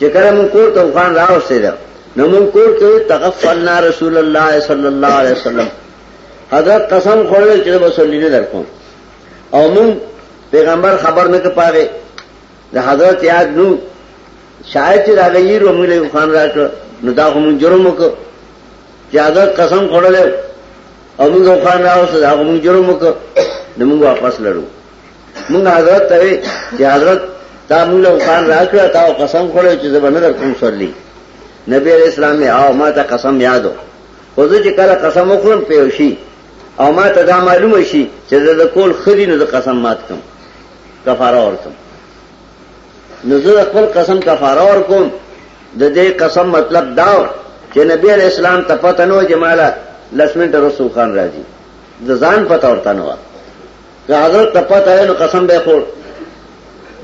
چې کله مون کور ته اوخان راو سره نو مون کور کې تغفلنا رسول الله صلی الله علیه وسلم حضرت قسم خوړل چې وسولینه درکوم او مون پیغمبر خبر نه کپاره د حضرت یاد نو شاید چې دا غیر موږ له خان راکړ نو دا هم جرم وکړ چې حضرت قسم خوړل او موږ خان راوسته دا هم جرم وکړ نو موږ واپس لړو موږ حضرت ته چې حضرت تا موږ له خان راکړ تا قسم خوړل چې زبر نه در کوم سرلی نبی علیہ السلام میں آؤ ما تا قسم یاد ہو خود چې کله قسم وکړم پیوشي او ما ته دا معلومه شي چې دا کول خري نو د قسم مات کوم کفاره ورکم نو زه خپل قسم کفاره ورکوم د دې قسم مطلب دا و چې نبی علیہ السلام ته پته نو جماله لسمن ته رسول خان راځي د ځان پته ورته نو که حضرت ته پته نو قسم به خور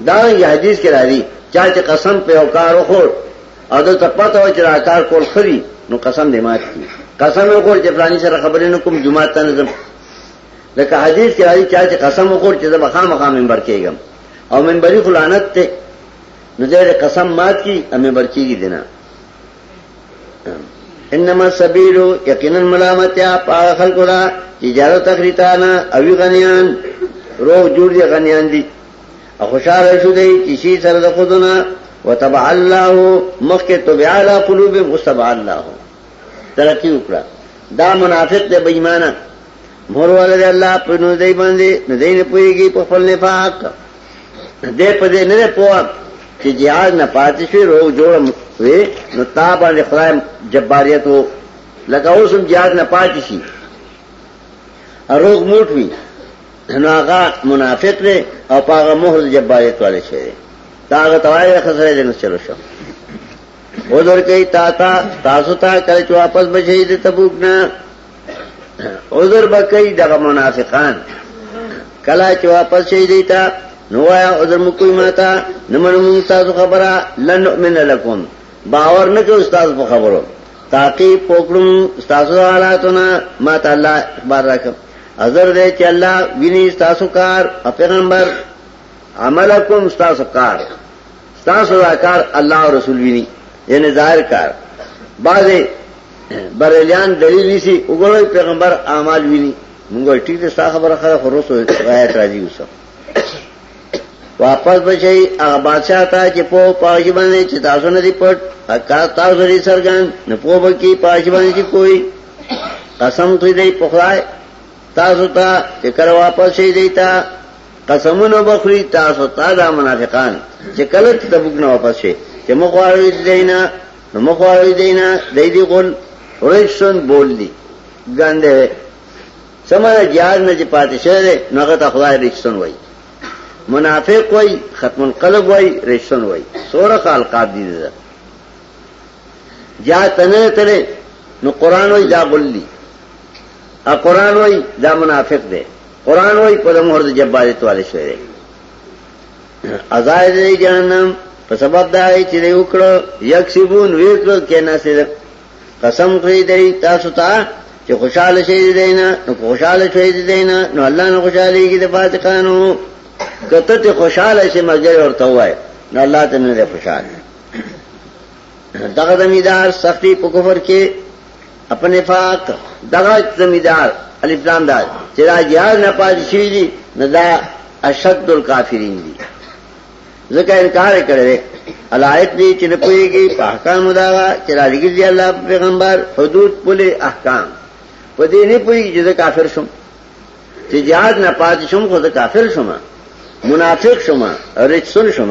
دا یې حدیث کې راځي چا چې قسم په او کار وخور او د ته پته و چې را کار کول خري نو قسم دې مات کی قسم وکړ چې پلاني سره خبرې نه کوم جمعه ته نه لکه حدیث کې راځي چې قسم وکړ چې زه به خامخا منبر کېږم او منبري خلانت ته نو دې قسم مات کی امه برچیږي دینه انما السبيل یقینا ملامتیا پاغ خلقو دا اجازه تخریتانا اوی غنیان روح جوړ دي غنیان دي او خوشاله شو دی چې شي سره د خودونه وتبع الله مخکې تبع علی قلوب مستبع الله ترقی وکړه دا منافق دی بې ایمانه مور ولر الله په نو دی باندې نه دی نه پويږي په خپل نفاق دې په دې نه پوه چې جهاد نه پاتې شي روغ جوړ وي نو تا باندې خدای جباریت وو لکه اوس هم جهاد نه پاتې شي روغ موټ وي نو هغه منافق دی او هغه مهر جباریت والے شي دا هغه توای خسرې نه چلو شو او در کوي تا تا تاسو ته کله چې واپس بشي د تبوک نه عذر بکئی دغه منافقان کلا چې واپس شي دی تا نو وایا عذر مو کوي ماتا نمنو مون تاسو خبره لن نؤمن لكم باور نه کوي تاسو په خبرو تاکي پوکړم تاسو حالاتونه ما تعالی اخبار راکم عذر دې چې الله ویني تاسو کار پیغمبر عملکم تاسو کار ستاسو دا کار الله او رسول ویني یعنی ظاهر کار بعضې بریلیان دلیل نیسي وګورئ پیغمبر اعمال ویني موږ ټیک ده ستا خبره خره خو روسو رايت راځي اوسه واپس بچي هغه بادشاہ ته چې په پاجي باندې چې تاسو نه دی پټ اکا تاسو لري سرګان نه په بکی پاجي باندې چې کوئی قسم کوي دی په خدای تاسو ته چې کله واپس شي دی ته قسمونه بخری تاسو تا دا منافقان چې کله تبوک نه واپس شي چې مخواړی دینا نو مخواړی دینا دای دی غون ریشن بول دی ګنده سمره جهاد نه چې پاتې شوی نو هغه ته خدای ریشن وای منافق وای ختم القلب وای ریشن وای سوره خال قاب دی ده جا تنه تله نو قران وای دا بولی ا قران وای دا منافق دی قرآن وی پا دا مہر دا جباری توالی شوئے ازای دے جہنم په سبب دا چې دی وکړو یکسبون وکړو کینا سي قسم کړی دی تاسو ته چې خوشاله شي دی نه نو خوشاله شي دی نه نو الله نه خوشاله کیږي د فاتقانو کته ته خوشاله شي مګر ورته وای نو الله ته نه خوشاله دغه زمیدار سختی په کفر کې خپل نفاق دغه زمیدار الف لام دا چې دا جهاد نه پاتې شي دي نه دا اشد الکافرین دي ځکه انکار کړي علایت دي چې نه پويږي په احکام دا چې را لګي دي الله پیغمبر حدود پوله احکام په دې نه پويږي چې کافر شوم چې جهاد نه پاتې شوم خو دا کافر شوم منافق شوم رجسون شوم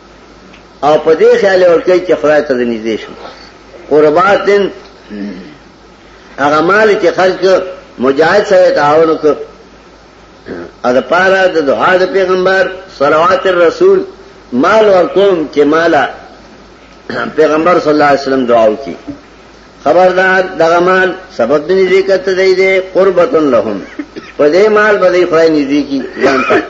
او په دې خیال ورکړي چې خدای ته نږدې شو قرباتن هغه مال چې خلق مجاهد سره تعاون وکړ ا د پاره د دعا د پیغمبر صلوات الرسول مال ورکوم چې مالا پیغمبر صلی الله علیه وسلم دعا وکړي خبردار دغه مال سبب دې دې کته دی دې قربتن لهم په دې مال باندې خدای نږدې کی ځان ته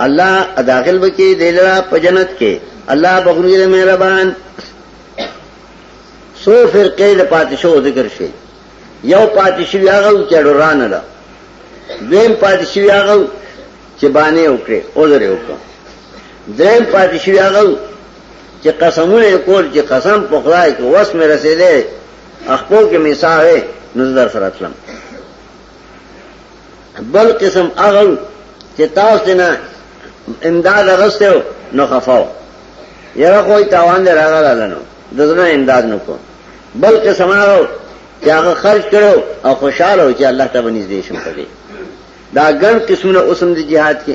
الله داخل بکی دیلرا په جنت کې الله بخونی دې مهربان سو فرقه د پاتشو ذکر شي یو پاتشي هغه چې ډوران ده دیم پاتشي هغه چې باندې وکړي او درې وکړي دیم پاتشي هغه چې قسمونه کول چې قسم په خدای کې وس مې رسیدې اخپو کې میثاق نظر سره تلم بل قسم اغل چې تاسو نه امداد راغسته نو خفاو یره کوئی تاوان دی راغله لنو دغه امداد نو کو بل قسم اغل چې هغه خرج کړو او خوشاله و چې الله ته ونیز دې شم پدې دا ګڼ قسمونه اوسم د جهاد کې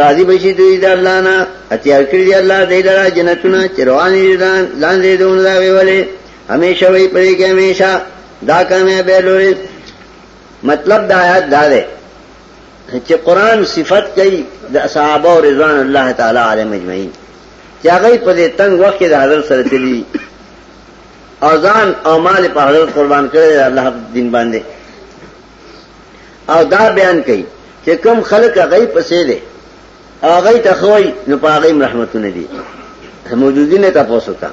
راضی بشی دوی دا اللہ نا اتیار کردی اللہ دی لرا جنتونا چروانی دیدان لاندی دون دا ویولی ہمیشہ وی پدی کے ہمیشہ دا کامیاب بیلوری مطلب دا آیات دا دے چې قران صفت کوي د اصحاب او رضوان الله تعالی علیهم اجمعین چې هغه په دې تنگ وخت کې د حضرت سره تللی اذان او مال په حضرت قربان کړی الله دین باندې او دا بیان کوي چې کم خلک هغه پسې دي هغه ته خوای نو پاغه رحمتونه دي موجودینه تاسو ته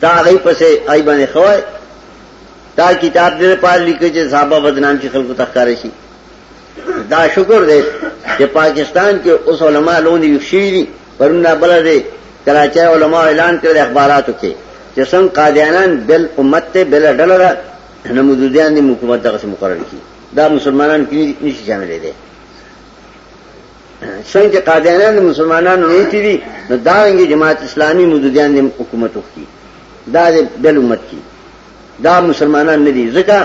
تا هغه پسې آی باندې خوای دا کتاب دې پال لیکي چې صاحب بدنام شي خلکو تخکار شي دا شکر دې چې پاکستان کې اوس علما لونی وشي دي پرونه بل دې کراچي علما اعلان کړل اخباراتو کې چې څنګه قادیانان بل امت ته بل ډلره نه مودودیان دې حکومت دغه څه مقرر کړي دا مسلمانان کې نشي شامل دي څنګه چې قادیانان د مسلمانانو نه تي دي نو دا انګي جماعت اسلامي مودودیان دې حکومت وکړي دا دې بل امت کې دا مسلمانان نه دي ځکه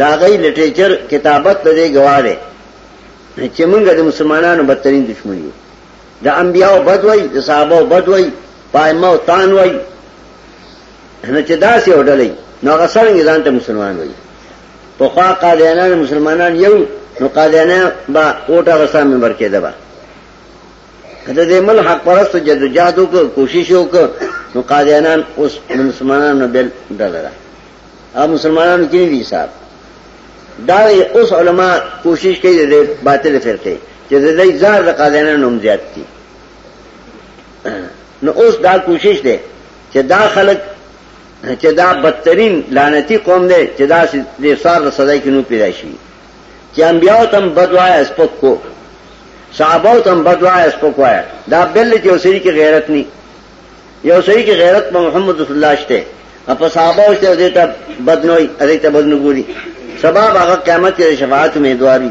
دا غي لټریچر کتابت ته دې گواړي چې موږ د مسلمانانو بدترین دشمن یو د انبیانو بد وای د صحابه بد وای پایمه او تان وای نو چې داسې یو ډلې نو هغه څنګه ځان ته مسلمان وایي په خوا قادیانان مسلمانان یو نو قادیانه با کوټه غسان ممبر کېده با کله دې مل حق پرست جدوجہد وکړ کوشش وکړ نو قادیانان اوس مسلمانانو بل ډله ده او مسلمانانو کې دي صاحب دا اوس علما کوشش کوي د باطل فرقه چې د دې ځار د قادیانانو نوم زیات دي نو اوس دا کوشش ده چې دا خلک چې دا بدترین لعنتی قوم دی چې دا د سار د سزا کې نو پیدا شي چې انبیاو تم بدوای اس پک کو صحابه تم بدوای اس پک وای دا بل چې اوسری کې غیرت ني یو سری کې غیرت په محمد رسول الله شته په صحابه او ته دې ته بدنوي دې ته بدنګوري سبب هغه قیامت کې شفاعت امیدواري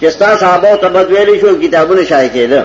چې ستا صحابه ته بدویلی شو کتابونه شای کېده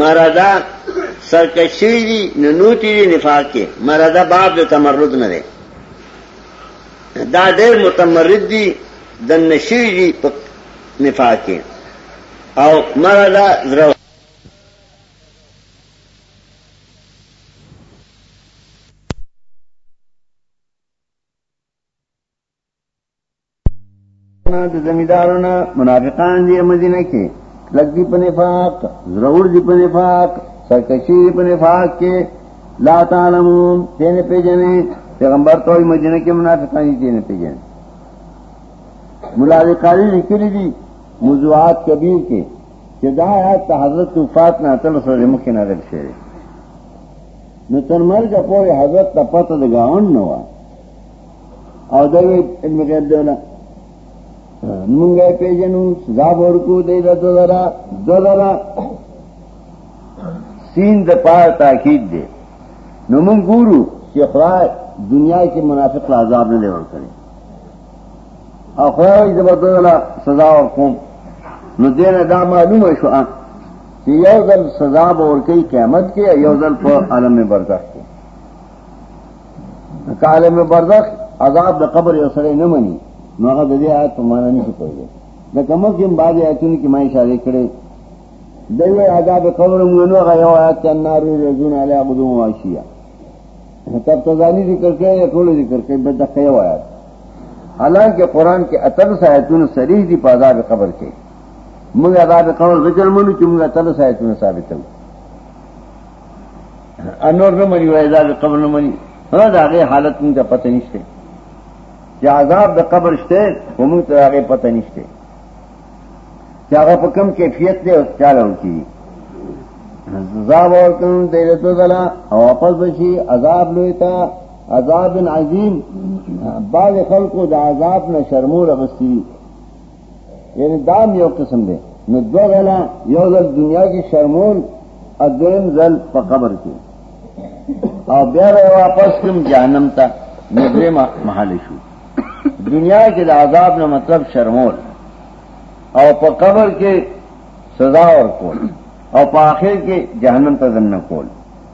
مرده سرکشی دی ننوتی دی نفاق کې مرده باب د تمرد نه دی دا ډېر متمرد دی د نشی دی په نفاق کې او مرده زرو نه د زمیدارونه منافقان دی مدینه کې لګ دی په نفاق ضرور دی په نفاق سرکشی دی په نفاق کې لا تعلمون تین پیجنې پیغمبر ته مدینه کې منافقان دي تین پیجنې مولا قاری لیکلی دي موضوعات کبیر کې چې دا آیات ته حضرت وفات نه تل سره مخ نه درل شي نو تر مرګ پورې حضرت ته پته د گاون نه و او دوی علم غیب دولا نمونگا پیجنو سزا بورکو دی دا دو دارا دو دارا سین دا پار تاکید دی نمونگ گورو چی خواہ دنیا کی منافق لعذاب نه لیور کرے او خواہ وی زبر دو دارا سزا ورکوم نو دین دا معلوم شو آن چی یو دل سزا بورکی قیمت کی یو دل پر علم برزخ کالم برزخ عذاب د قبر یو سره نه مني نو هغه د دې آیت په معنی نه کوي د کوم کې باندې آیتونه کې ما اشاره کړې دغه عذاب قبر موږ نو هغه یو آیت النار رجون علی غدو واشیا تب تزانی ذکر کړي ټول ذکر کړي بد دغه یو آیت حالانکه قران کې اتل آیتونه صریح دي په عذاب قبر کې موږ عذاب قبر ذکر مونږ چې موږ اتل آیتونه ثابتو انور نه مني وای عذاب قبر نه مني ها دا غي حالت موږ ته پته نشته چې عذاب د قبر شته کوم ته هغه پته نشته چې هغه په کم کیفیت دی او چاله وکي عذاب ورکون دی ته دلا او واپس بشي عذاب لوي تا عذاب عظیم بعض خلکو د عذاب نه شرمول غستی یعنی دام یو قسم دی نو دو غلا یو ځل دنیا کې شرمول اذن ځل په قبر کې او بیا واپس کوم جهنم ته نظر محل شو دنیا کې د عذاب نه مطلب شرمول او په قبر کې سزا ورکول او په آخر کې جهنم ته ځنه کول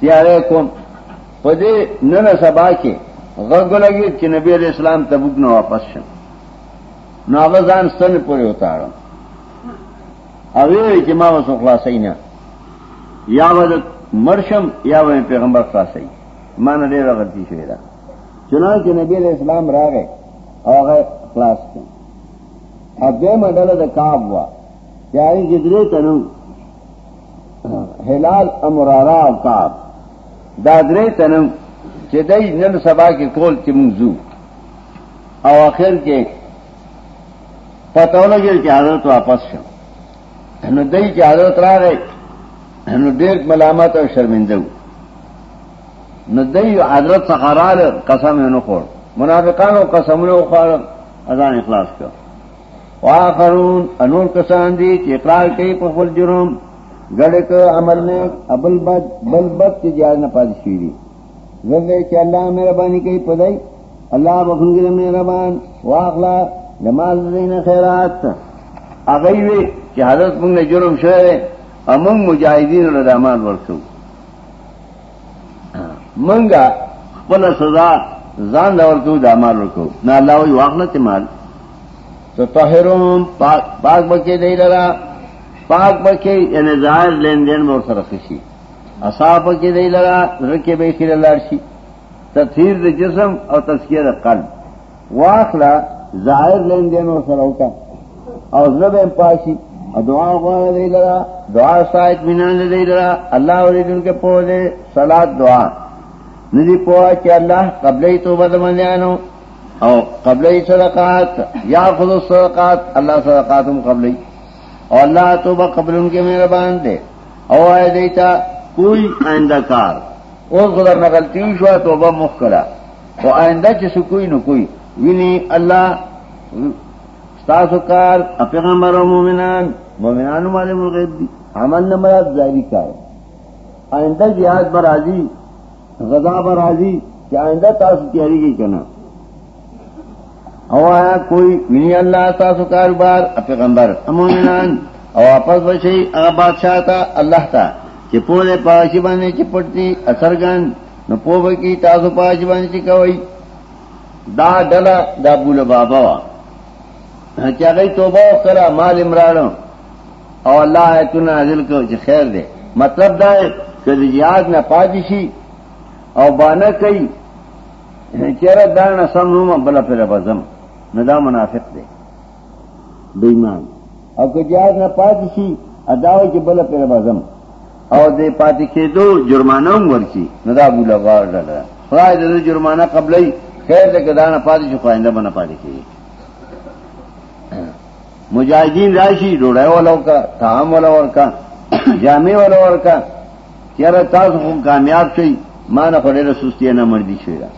تیارې کوم په دې نن سبا کې غږ لګي چې نبی علیہ السلام تبوک نه واپس شو نو هغه ځان ستن پورې وتاړم هغه چې ما وسو خلاصې نه یا ود مرشم یا ود پیغمبر خلاصې ما نه ډېر غلطي شوې ده چنانچه نبی علیہ السلام راغې او هغه خلاص کړ ا دې مدله د کعب وا چې هغه ګدرې تنو هلال امرارا او کار دا درې تنم چې دای نن سبا کې کول چې موضوع او اخر کې پته ولګی چې حضرت واپس شو نو دای چې حضرت راغی نو ډېر ملامت او شرمنده وو نو دای حضرت څخه رااله قسم یې نه خور منافقانو قسمونه وخوړل اذان اخلاص کړ واخرون انور کسان دی چې اقرار کوي په خپل جرم ګډه کو عمل نه ابل بد بل بد چې جار نه پاتې شي دي زنده چې الله مهرباني کوي پدای الله بخنګره مهربان واخلا نماز دین خیرات هغه وی چې حضرت موږ جرم شوه امم مجاهدین له امان ورکو منګه خپل سزا ځان لا ورکو دا مال ورکو نه الله وی واخله ته مال تو طاهرون پاک پاک بکې دی لرا پاک بکې ان ظاهر لین دین مور سره خشي اصحاب کې دی لرا رکه به خیر لار شي تطهیر د جسم او تزکیه د قلب واخلا ظاهر لین دین ور سره وکا او زړه به پاشي دعا غواړه دی لرا دعا سایت مینان دی لرا الله اوریدن کې په دې صلات دعا ندی پوها چې الله قبلې توبه د منځانو او قبلې صدقات یا خذ صدقات الله صدقاتم قبلې او الله توبه قبلون کې مهربان دی او اے دیتا کوئی آئندہ کار اوس خو درنه غلطي وشوه توبه مو وکړه خو آینده چې څه کوی نو کوی ویني الله ستاسو کار پیغمبر او مؤمنان مؤمنانو باندې ملغیب دي عمل نه مراد ظاهري کار آینده جهاد برازي غذا برازي چې آینده تاسو تیاری کی کنه او آیا کوئی منی اللہ تاسو کاروبار پیغمبر امومنان او واپس بشی اغا بادشاہ تا اللہ تا چی پو دے پاشی بانے چی پڑتی اثر گن نو پو بکی تاسو پاشی بانے چی کوئی دا ڈلا دا بول بابا وا چی اگئی توبہ کرا مال امرانو او اللہ آیتو نازل کرو چی خیر دے مطلب دا ہے کہ جہاد نہ پادشی او بانا کئی چیرې دا نه سم نو بل پر بزم نه دا منافق دی بېمان او که جهاد نه پاتې شي اداوي چې بل پر بزم او دې پاتې کېدو جرمانه هم ورکي نه دا بوله غار ده خدای دې جرمانه قبلې خیر دې کدا نه پاتې شي خوانده باندې پاتې کېږي مجاهدین راشي ډوړای ولو کا طعام ولو ورکا جامع ولو ورکا یاره تاسو هم کامیاب شئ ما نه خو ډېره سستي نه مردي شوې ده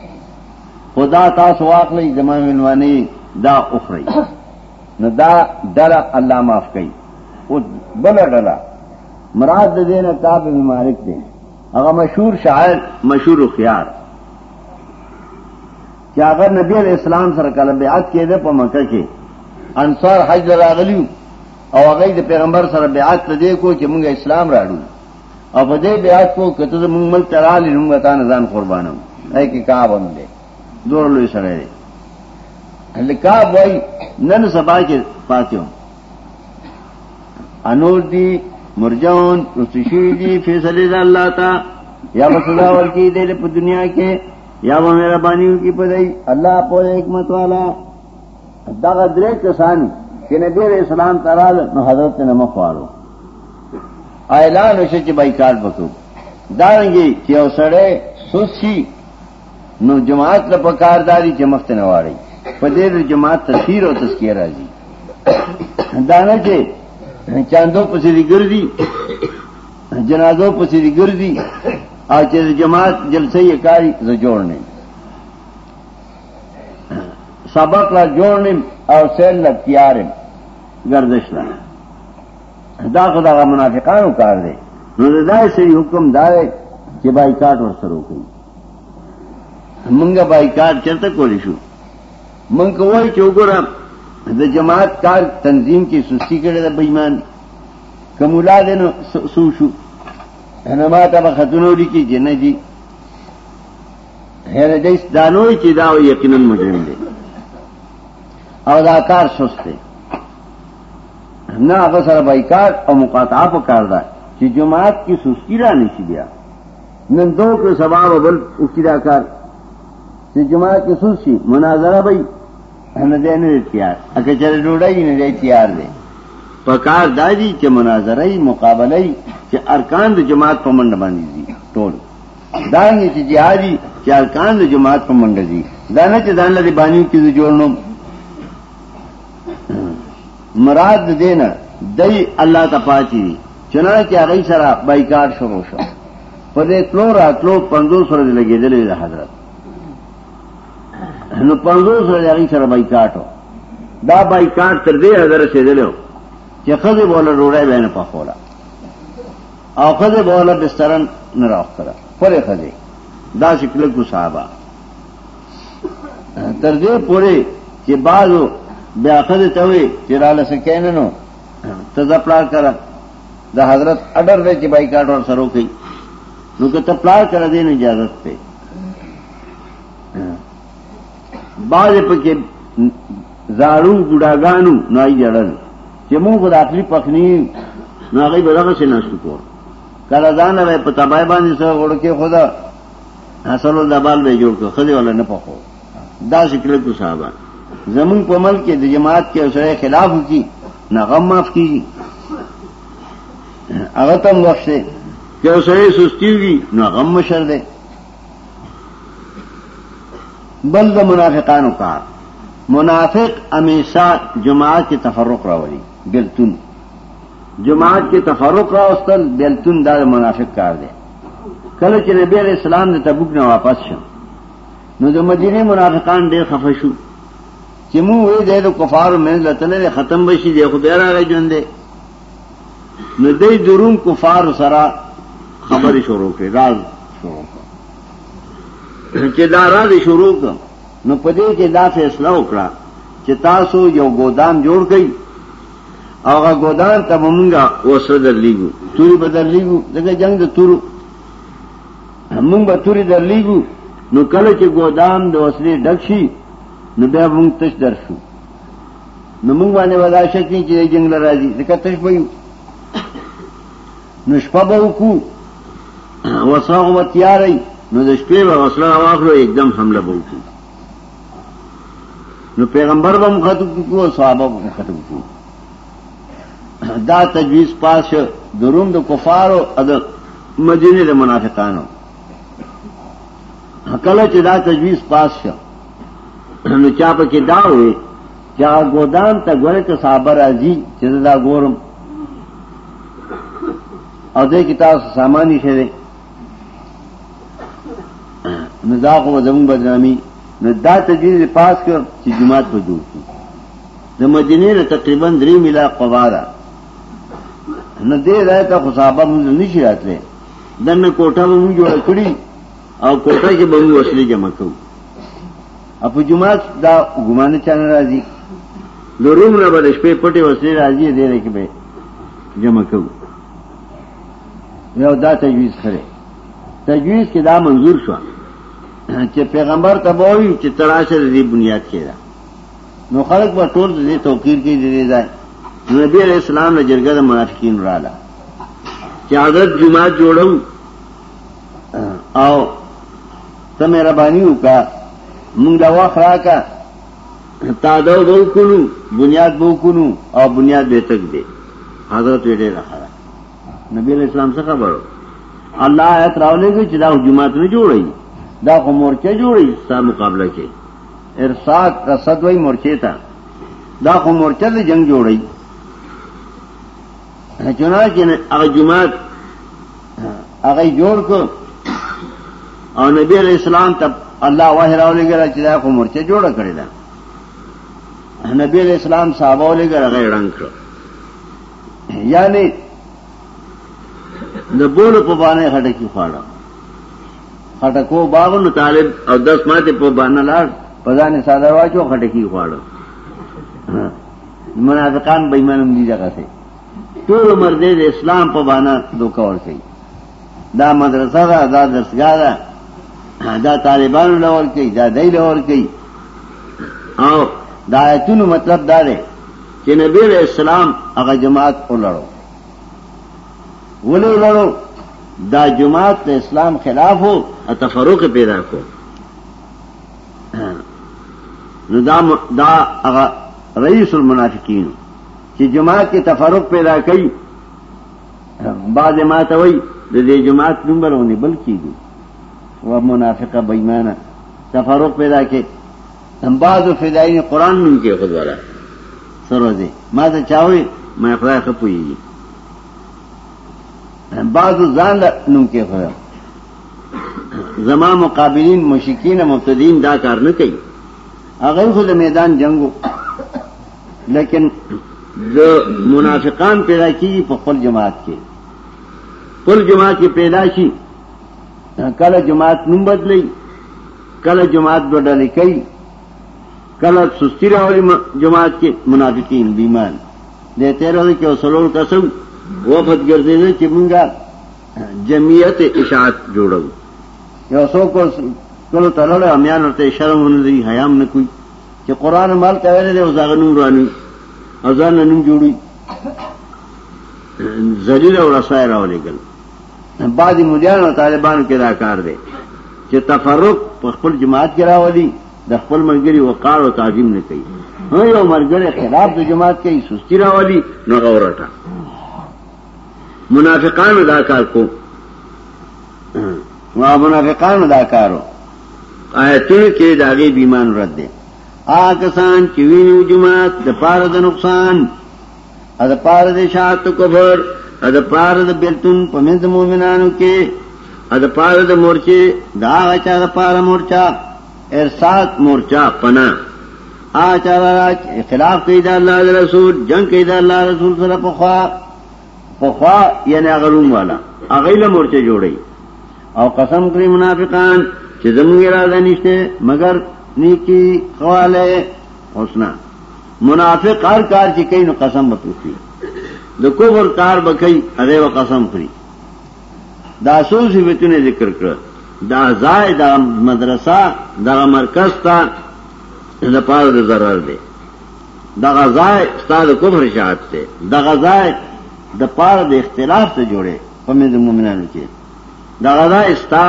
خو دا تاسو واخلئ زما مېلمانه دا وخورئ نو دا ډله الله معاف کوي او بله ډله مراد د دې نه کعب بن مالک دی هغه مشهور شاعر مشهور خيار چې هغه نبی اسلام سره کله بیعت کېده په مکه کې انصار حج راغلیو او هغه د پیغمبر سره بیعت ته دی کو چې موږ اسلام راړو او په دې بیعت کو کته موږ مل ترال موږ ته نه ځان قربانو اې کې کا باندې دور لوی سره دی لکا وای نن سبا کې پاتیو انور دی مرجون رسشی دی فیصله د الله تا یا بسدا ورکی دې په دنیا کې یا مهرباني کی پدای الله په حکمت والا دغه درې کسان چې نبی علیہ السلام ترال نو حضرت نه مخوالو اعلان وشي چې بایکاټ وکړو دارنګي چې اوسړې سوسی نو جماعت له پکارداري چې مخته نه واړي په دې جماعت تفسیر او تذکیه راځي دانه چې چاندو پسې دي ګرځي جنازو پسې دي ګرځي او چې جماعت جلسې یې کاری زه جوړ نه سبق لا جوړنم او سیل لا تیارم گردش لا دا خدا غا منافقانو کار دی نو دا دای سری حکم دا دی چې بایکاټ ورسره وکړي مونږه بایکاټ چرته کولی شو مونږ کوی چې وګورم د جماعت کار تنظیم کې سستی کړي د بېمان کومولا دینو سو شو انا ما ته خاتونو لیکي جنې دي هر دې دانو چې دا یقینا مجرم دی او دا کار سست دی نه هغه سره بایکاټ او مقاطعه په کار ده چې جماعت کې سستی را نشي بیا نن دوه کې سبا وبل او کیدا کار چې جماعت کې سستی مناظره به نه دی نه تیار اګه چې ډوډۍ نه دی تیار دی پکار دادی چې مناظره مقابله چې ارکان د جماعت په منډه باندې دي ټول دارنګه چې جهادي چې الکان د جماعت په منډه دي دا نه چې ځان له بانیو کې جوړنو مراد دینه دای الله تپاتی چنا کې هغه سره بایکاټ شروع شو په دې کلو راتلو 500 سره لګیدلې د حضرت نو 500 سره هغه سره بایکاټ دا بایکاټ تر دې حضرت سره دلو چې خزه بوله روړې بینه په خوله او خزه بوله بسترن نه راخ کړه پر خزه دا شکل کو صحابه تر دې پوره چې بازو بیا خزه ته وي چې را لسکین نو ته ځپلا کړه د حضرت اډر دې چې بایکاټ ور سره کوي نو که ته پلا کړه دې نه اجازه ته بعض پکې زارو بډاګانو نه یې جړل چې موږ خو د اخلي پخنی نه غي بدغه شي نشو کو کله ځان له په تبای باندې سره ورکه خدا اصل د بال به جوړ کړ خدي ولا نه پخو دا شکل کو صاحب زمون په ملک کې د جماعت کې اوسره خلاف کی نه غم معاف کی هغه تم وخت کې اوسره سستیږي نه غم مشر دی بل د منافقانو کار منافق همیشه جماعت کې تفرق راولي بلتون جماعت کې تفرق راوستل بلتون دا منافق کار دی کله چې نبی علیہ السلام د تبوک نه واپس شو نو د مدینه منافقان ډېر خفه شو چې مو وې د کفارو منځ لته ختم بشي دی خو بیا راغی ژوند دی نو دی دروم کفار سره خبرې شروع کړې راز شروع کړ چې دا راز شروع کړ نو په دې کې دا فیصله وکړه چې تاسو یو ګودام جوړ کړئ هغه ګودام ته مونږه وسره درلیږو توري به درلیږو دغه جنگ د تورو مونږ به توري درلیږو نو کله چې ګودام د وسلې ډک شي نو بیا مونږ تش درشو نو موږ باندې ودا شک نه چې جنگ لراځي ځکه تش به یو نو شپه به وکړو وساغه و تیارې نو د شپې به وسله واخلو एकदम حمله به وکړو نو پیغمبر به مخاطب کو او صحابه به مخاطب کو دا تجویز پاس دروم د کفارو او د مدینه د منافقانو کله چې دا تجویز پاس شو نو چا په کې دا وې چې هغه ګودام ته ګوره چې صحابه راځي چې دا ګورم او دې کې تاسو سامانی شې نو دا خو زموږ بدنامي نو دا تجویز پاس کړ چې جماعت په جوړ کړو د مدینه له تقریبا 3 میلا قواده نه دې راته خو صحابه مونږ نشي راتله دنه کوټه مونږ جوړ کړی او کوټه کې به موږ وسلې جمع کوو اپو جمعات دا ګمانه چانه راځي لروم نه به شپې پټي وسلې راځي دې نه کې به جمع کوو یو دا تجویز کړي تجویز کې دا منظور شو چې پیغمبر ته وایي چې تراشه دې بنیاد کړه نو خلق به ټول دې توقیر کې دې ځای نبی علیہ السلام نے جرگہ منافقین رالا کہ حضرت جمعہ جوڑوں او ته مهرباني وکړه مونږ له وخت راکا تا دا وکړو بنیاد وکړو او بنیاد به تک دی حضرت ویډه راخره نبی اسلام څخه خبرو الله آیت راولېږي چې دا جماعت نه جوړي دا خو مورچه جوړي ستا مقابله کې ارساد رسد وای مورچه ته دا خو مورچه د جنگ جوړي چنانچه هغه جماعت هغه جوړ کو او نبی علیہ السلام ته الله وحی راولې ګره چې دا خو مرچه جوړ کړی دا نبی علیہ السلام صحابه ولې ګره غیړنګ کړ یعنی د بول په باندې هټه کې خواړه هټه کو باغ نو طالب او دس ماته په باندې لاړ په ځان ساده واچو هټه کې خواړه منافقان بېمنم دي ځکه ټول عمر دې د اسلام په باندې دوکا ور کوي دا مدرسه ده دا درسګاه ده دا طالبانو لور کوي دا دای لور کوي او دا ایتونو مطلب دا دی چې نبی علیہ السلام هغه جماعت ولړو ولې ولړو دا جماعت د اسلام خلاف وو تفرق پیدا کو نو دا دا هغه رئیس المنافقین چې جماعت کې تفرق پیدا کړي بعض ما ته وایي د دې جماعت نمبرونه بل کیږي و منافقه بېمانه تفرق پیدا کړي هم بعض فدایي قرآن نوم کې خود وره سره دي ما ته چاوي ما خدای خپويږي بعض ځان نوم کې خو زما مقابلین مشکین مبتدین دا کار نه کوي هغه خو د میدان جنگو لیکن د منافقان پیدا کیږي په خپل جماعت کې خپل جماعت کې پیدا شي کله جماعت نوم بدلی کله جماعت بدل کوي کله سستی راولي جماعت کې منافقین بیمان د تیرو کې وسلول قسم وفد ګرځیدل چې مونږه جمعیت اشاعت جوړو یو څوک کله تلل امیان ورته شرم نه دی حیام نه کوي چې قران مال ته ویل دی او ځان نوم رانی او ځان نوم جوړي ذلیل او رسای راولېګل بعضی مليان او طالبان کې دا کار دی چې تفرق په خپل جماعت کې راولي د خپل ملګری وقار او تعظیم نه کوي نو یو ملګری خلاف د جماعت کوي سستی راولي نو غورټه منافقانو دا کار کو وا منافقانو دا کارو آیتونه کې داغي بیمان رد دي آ کسان چې ویني جماعت د پاره د نقصان ا د پاره د شات کفر ا د پاره د بیلتون په منځ مؤمنانو کې ا د پاره د مورچه دا چا د پاره مورچه ارساد مورچا پنا آچاراج اختلاف کئی دا اللہ دا رسول جنگ کئی دا اللہ رسول سر پخوا پخوا یعنی اغروم والا اغیل مورچے جوڑی او قسم کری منافقان چې زمونږ اراده نشته مگر نیکی خواله حسنا منافق هر کار چې کین قسم وکړي د کوبر کار بکئی هغه قسم کړی دا سو صفتونه ذکر کړ دا ځای دا مدرسه دا مرکز تا د پاره د ضرر دی دا غزای ستاد کفر شاعت ته دا غزای د پاره د اختلاف ته جوړه په مې د مؤمنانو کې دا غزای ستا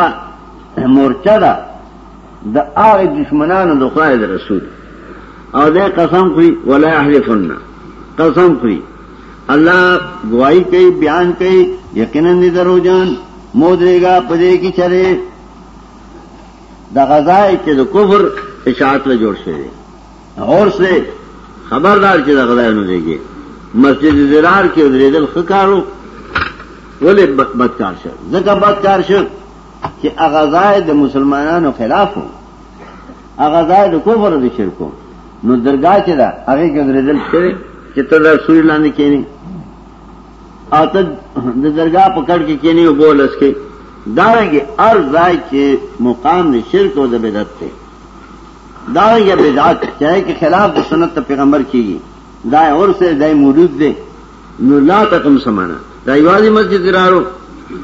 مورچه ده د هغه دشمنانو د خدای د رسول او دې قسم کوي ولا يحلفن قسم کوي الله گواہی کوي بیان کوي یقینا دې دروجان مودريګا پدې کې چره د غزای کې د کفر اشاعت له جوړ شوی اور سے خبردار چې د غزای نه دیږي مسجد زرار کې درېدل خکارو ولې بدکار شه ځکه بدکار شه چې اغزای د مسلمانانو خلاف وو اغزای د کفر د شرکو نو درگاہ چې دا هغه کې درېدل شوی چې ته د سوري لاندې کېنی او ته د درگاہ په کړ کې کېنی او بولس کې دارنګي ار ځای چې مقام د شرک او د بدعت ته دارنګي بدعت چې کې خلاف د سنت پیغمبر کیږي دا اور سے دای موجود دی نو لا تقم سمانا دا یوازې مسجد درارو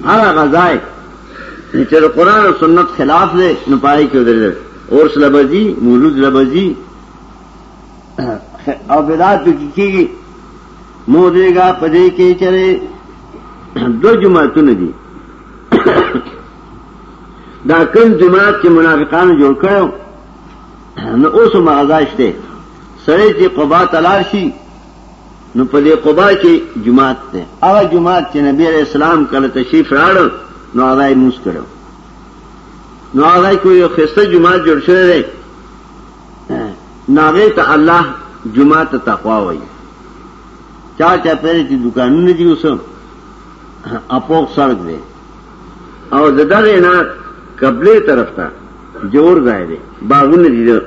هغه غزای چې د قران او سنت خلاف دی نو پای کې ودرېدل اور سلبزي مولود لبزي او بدعت کې کیږي مو دیګه پدې کې چره دو جمعهونه دي دا کوم جماعت چې منافقان جوړ کړو نو اوس مغزاشته سره چې قبا تلاشي نو په دې قبا کې جمعات ده هغه جمعات چې نبی عليه السلام کله تشریف راړ نو هغه یې موس کړو نو هغه کو یو خسته جمعات جوړ شوی دی ناغه ته الله جمعات تقوا وایي چا چا پرې چې دکانونه دي اوس اپوک سړک دی او دغه نه قبله طرف ته جوړ ځای دی باغونه دي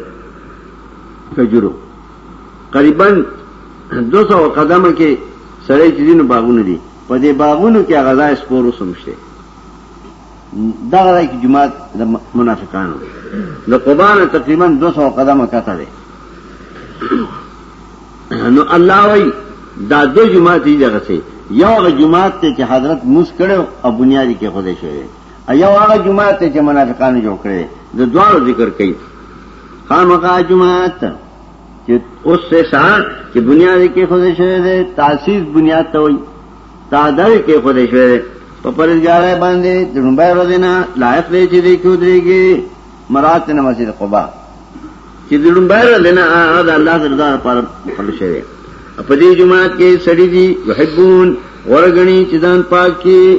کجورو قریبا دوه سوه قدمه کې سړی چې دینو باغونه دي په دې باغونو کې هغه ځای سپور اوس هم شته دغه ځای کې جومات د منافقانو د قبا نه تقریبا دوه سوه قدمه کته دی نو الله وایي دا دوه جومات دي دغسې یو هغه جومات دی چې حضرت موس کړی او بنیادي کېښودی شوی دی ایو هغه جماعت ته چې منافقانو جوړ کړي د دوانو ذکر کوي خامخا جماعت چې اوس سے سار چې بنیاد کې خود شوی دی تاسیس بنیاد ته وي تعداد کې خود شوی دی په پرځګار باندې د نومبر ورځې نه لایق دی چې دی کو درېږي مراد نه مسجد قباء چې د نومبر ورځې نه هغه د الله رضا لپاره خپل شوی په دې جماعت کې سړي دي وحبون ورغني چې ځان پاک کې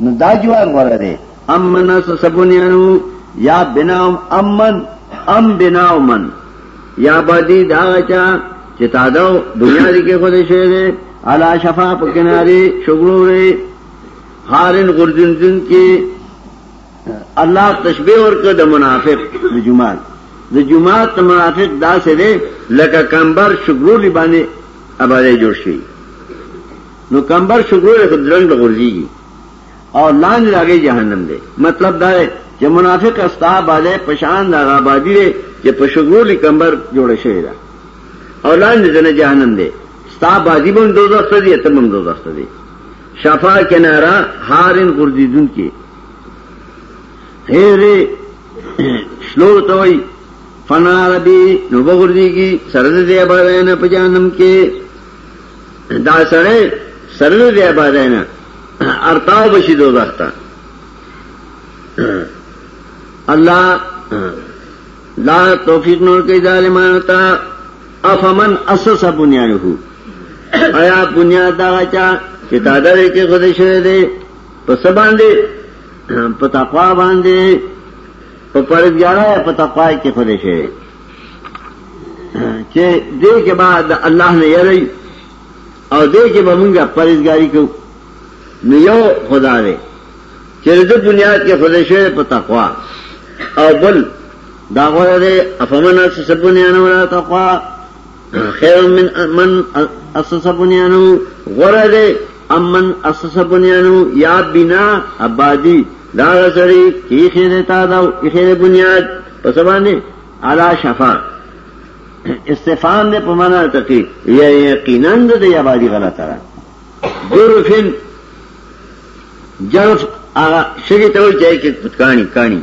نو دا جوار غره دی امن اس سبنیانو یا بناو امن ام بناو من یا بادی دا چا چې تا دا دنیا دی کې خود شوی دی علا شفا په کناري شګوري حارن غردن دن کې الله تشبیه ورکړه د منافق د جمعه د جمعه ته منافق داسې دی لکه کمبر شګوري باندې اباده جوړ شي نو کمبر شګور خو درنګ غورځيږي او لاندې راغی جهنم دی مطلب دا دی چې منافق استا باندې پشان دا غابادي دی چې په شګور لی کمبر جوړ شوی دا او لاندې دنه جهنم دی ستا بازی بم دوزخ ته دی ته بم دوزخ ته دی شفا کنارا هارن غورځیدون کې هره شلو ته وای فنا ربي نو بغردي کی سرد دی باندې په جهنم کې دا سره سره دی آبادای نه ارتاو بشي دوزخ ته الله لا توفیق نور کوي ظالمانو ته افمن اسس بنیانه آیا بنیاد دا چا چې دا درې کې خدای شوی دی په سبان دی په تقوا باندې په پرځګارا په تقوا کې خدای شوی چې دې کې بعد الله نه یری او دې کې به مونږه پرېزګاری کوو نو یو خدا دې چې د دنیا کې خدای شه په تقوا او بل دا غوړه دې افمنه سبونه نه ولا تقوا خیر من من اسس بنیانو غره ده امن اسس بنیانو یا بنا آبادی دا سری کی خیر تا دا خیر بنیاد پس باندې علا شفا استفهام نه په معنا تقی یا یقینا د آبادی غلطه را ګورفین جرف هغه شګی ته وځي کې پټکانی کانی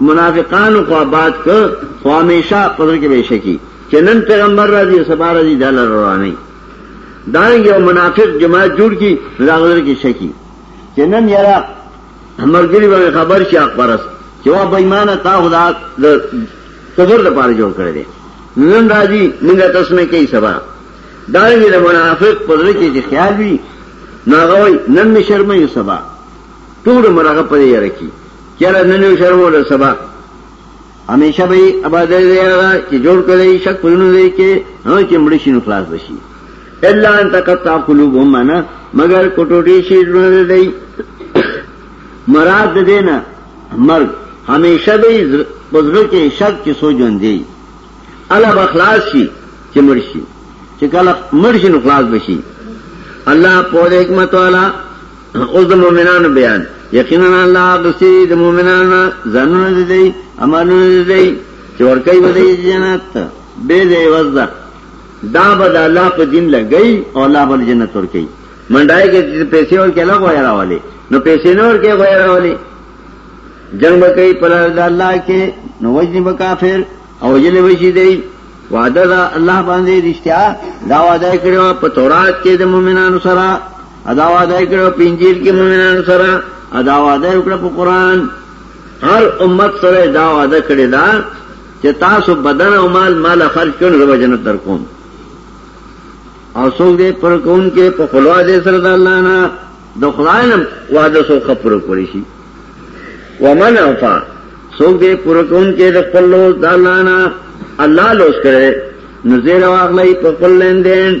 منافقانو خو آباد ک خو همیشه پدر کې بشکی چې نن پیغمبر راځي سبا راځي دا لر رواني دا یو منافق جماعت جوړ کی راغلر کې شکی چې نن یرا مرګری به خبر شي اخبارس چې وا بېمانه تا خدا د کفر د پاره جوړ کړی دی نن راځي موږ تاسو نه کوي سبا دا یو منافق پدر کې چې خیال وي ناغوي نن می شرمې سبا ټول مرغه پرې یره کی چرا نن یو شرم ولا سبا همیشه به آباد دی هغه چې جوړ کړی شک پرونو دی کې هو چې مړ شي نو خلاص بشي الا ان تقطع قلوبهم معنا مگر کوټوټي شي ورونه دی مراد دې نه مرګ همیشه به بزرګ کې شک کې سو ژوند دی الله بخلاص شي چې مړ شي چې کله مړ شي نو خلاص بشي الله په حکمت والا اوس د مؤمنانو بیان یقینا الله غسی د مؤمنانو ځانونه دي دی امانونه دي دی چې ورکوي به دی جنت به دی وزدا دا به د الله په دین لګي او الله بل جنت ورکوي منډای کې پیسې ورکې لا غوړې راولي نو پیسې نه ورکې غوړې راولي جنگ بکئی پر اللہ کے نو وجنی بکا پھر او جلے وشی دی وعدہ دا اللہ باندے رشتہ دا وعدہ کرے پا تورات کے دا مومنان سرہ ادا وعده کړو په انجیل کې مومنانو سره ادا وعده کړو په قران هر امت سره دا وعده کړی دا چې تاسو بدن او مال مال خرج کړئ زو جنت در کوم او څوک دې پر کوم کې په خلوا دې سره د الله نه د خدای نه وعده سو خبر کړی شي ومن اوفا څوک دې پر کوم کې د خپل د الله نه الله لوس کړي نو زیر واغلی په خپل لیندین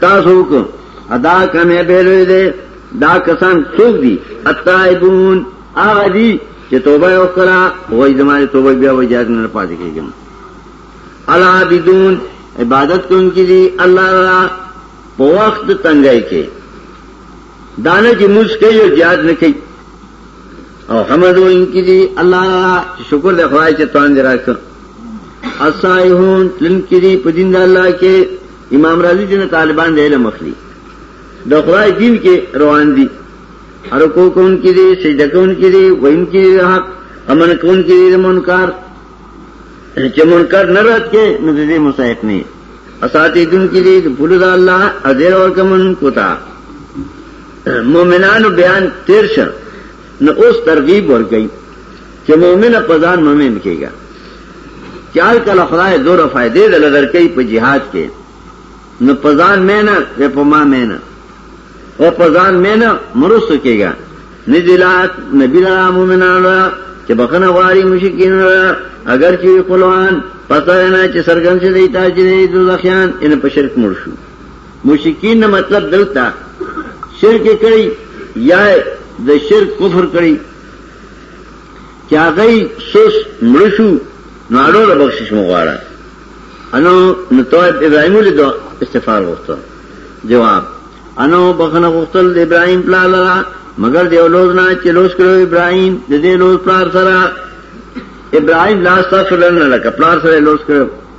تاسو کو ادا کمه بیلوی دے دا کسان څوک دي اتایبون هغه دي چې توبه وکړه وای زماره توبه بیا وای جات نه پاتې کیږم الا بدون عبادت کوم کې دي الله را په وخت تنګای کې دانه چې موږ کوي او جات نه کوي او حمد وین کې دي الله را شکر له خدای چې توان دراکړ اسائحون تلن کی دی پا دین دا اللہ کے امام رازی جن طالبان دے علم اخلی دا خدای دین کے روان دی حرکو کون کی دی سجدہ کون کی دی وین کی دی حق امن کون کی دی منکار چه منکر نرد کے نزدی مستحق نی اساتی دن کی دی پولو دا اللہ ازیر ورکمن کتا مومنانو بیان تیر شر نو اوس ترغیب ورګی چې مؤمنه پزان مؤمن کېږي چې هر کله خدای دور فائدې دل درکې په jihad کې نو پزان مینه یا په ما مینه او پزان مینه مرسته کېږي نزلات نبی لا مؤمنانو چې بخنه غواړي مشکین اگر چې قرآن پته نه چې سرګن شي دیتا چې دوزخیان ان په شرک مړ شو مشرکین نه مطلب دلته شرک کړي یا د شرک کفر کړي چې هغه شش مرشو نو اړو له بخشش مغواړه انو نو توحید ابراهیم له دوه استغفار وغوښته جواب انو بخنه وغوښتل د ابراهیم پلا لرا مگر دیو لوز نه چې لوز کړو ابراهیم د دې لوز پلار سره ابراهیم لا استغفر لنا لك پلار سره لوز کړو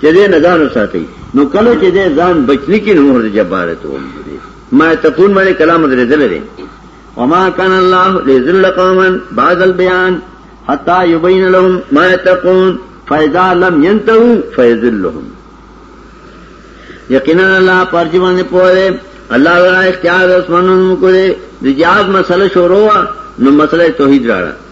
چې دې نه ځان وساتي نو کله چې دې ځان بچنی کې نو ورته جبارت وو ما تقول مړي کلام درې دل لري وما كان الله ليذل قوما بعد البيان حتى يبين لهم ما يتقون فاذا لم ينتهوا فيذلهم یقینا الله پرځ باندې پوهه الله ورا اختیار اسمنن کو دې د جهاد مسله شروع نو مسله توحید راړه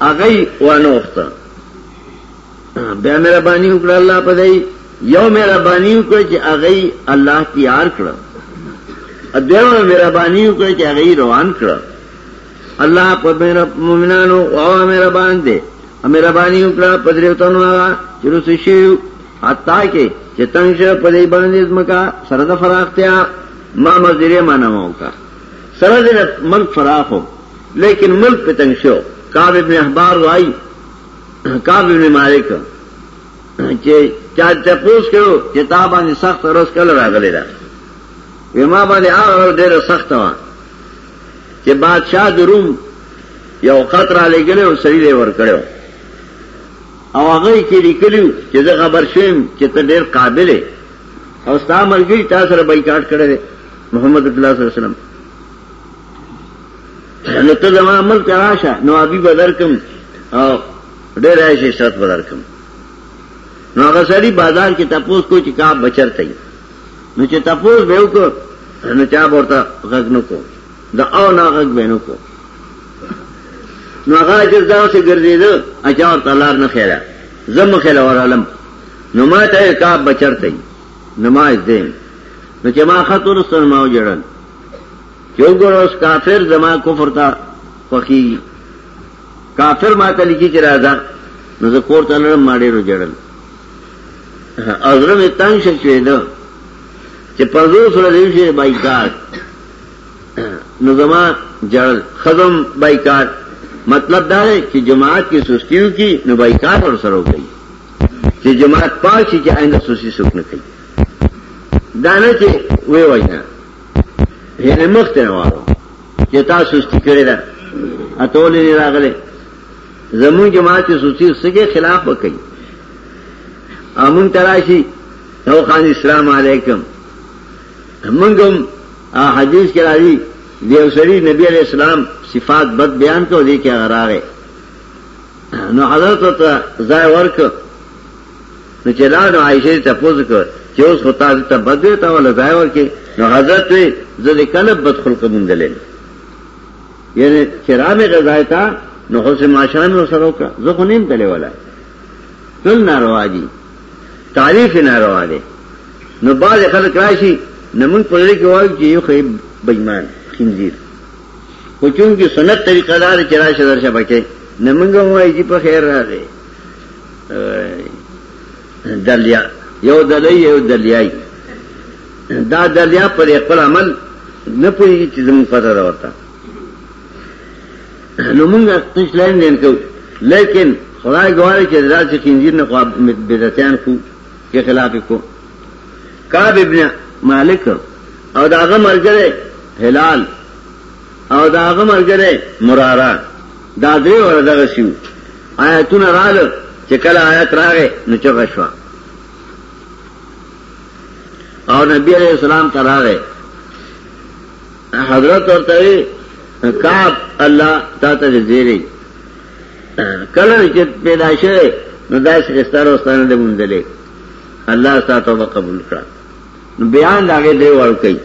هغه یې وانه وخته بیا مهرباني وکړه الله په دې یو مهرباني وکړه چې هغه الله تیار کړه ادیو مهرباني وکړه چې هغه روان کړه الله په مؤمنانو او مهربان دی مهرباني وکړه په دې ته نو هغه چې رسو شي حتا کې چې تنګ شه په دې باندې زمکا سره د فراختیا ما مزیره مانو کا سره دې ملک فراخو لیکن ملک پہ تنگ شو کعب ابن احبار وائی کعب ابن مالک چه چا تپوس کرو چه تا باندې سخت رس کل راغلی دا وی ما باندې آغا رس دیر سخت وان چه بادشاہ در روم یو قطر آلی گلی و سری لیور کرو او هغه کې لیکلو چې زه خبر شوم چې ته ډېر قابل یې او ستا ملګری تاسو سره بایکاټ کړی محمد صلی الله علیه وسلم نو ته زما ملک راشه نو ابي بدر کوم او ډېر عايشه شرط بدر کوم نو هغه سړي بازار کې تپوس کو چې کا بچرته یې نو چې تپوس به وکړ نو چا ورته غږ نه کو دا او نه غږ به نه کو نو هغه چې دا څه ګرځیدو اچا ورته لار نه خیره زم خیره ورالم نو ما ته کا بچرته یې نماز دې نو چې ما خط ورسره ما وجړل یو ګور اوس کافر زما کفر تا خوخی کافر ما ته لیکي چې راځه نو زه کور ته لړم ما ډېرو جړل ازرم تنگ شو چې ده چې پردو سره دی شي بایکاټ نو زما جړل خزم بایکاټ مطلب دا دی چې جماعت کې سستیو کې نو بایکاټ ور سره وکړي چې جماعت پاک شي چې آینده سستی سوک نه کوي دا نه چې وی وای نه یعنی مخ ته واره چې تاسو سستی کړی دا اتول نه راغله زمون جماعت سستی سګه خلاف وکړي امون تراشی او خان اسلام علیکم منګم حدیث کې راځي دیو سری نبی علیہ السلام صفات بد بیان کو دی کې غراغه نو حضرت ته ځای ورک نو چې لاړ نو عائشه ته پوز کړ چې اوس خو تاسو ته بدوي تا ول ځای ورکې نو حضرت وي زه دې کله بد خلق مونږلې یعنی چې را مې غزای تا نو خو سه ماشان نو سره وکړه زه خو نیم تلې ولا ټول ناروا دي تعریف ناروا دي نو باز خلک راشي نو موږ په لري کې وایو چې یو خې بېمان خنزیر خو چون کې سنت طریقه دار چې راشه درشه بکې نو موږ وایو چې په خیر راځي دلیا یو دلی یو دلیای دا دلیا پر خپل عمل نه پوهیږي چې زموږ پته ده ورته نو موږ تش لین دین کو لیکن خدای ګواره چې دا چې خنزیر نه خو بدعتان کو کې خلاف کو کعب ابن مالک او داغه مرګره هلال او داغه مرګره مرارا دا دې ورته غشیو آیتونه رااله چې کله آیت راغې نو چغه شو او نبی علیہ السلام ته راغې حضرت ورته کعب الله تا ته زیری کله چې پیدا شوه نو داس استار واستانه د مونږ دلې الله تعالی توبه قبول کړه نو بیان داغه درې ور کوي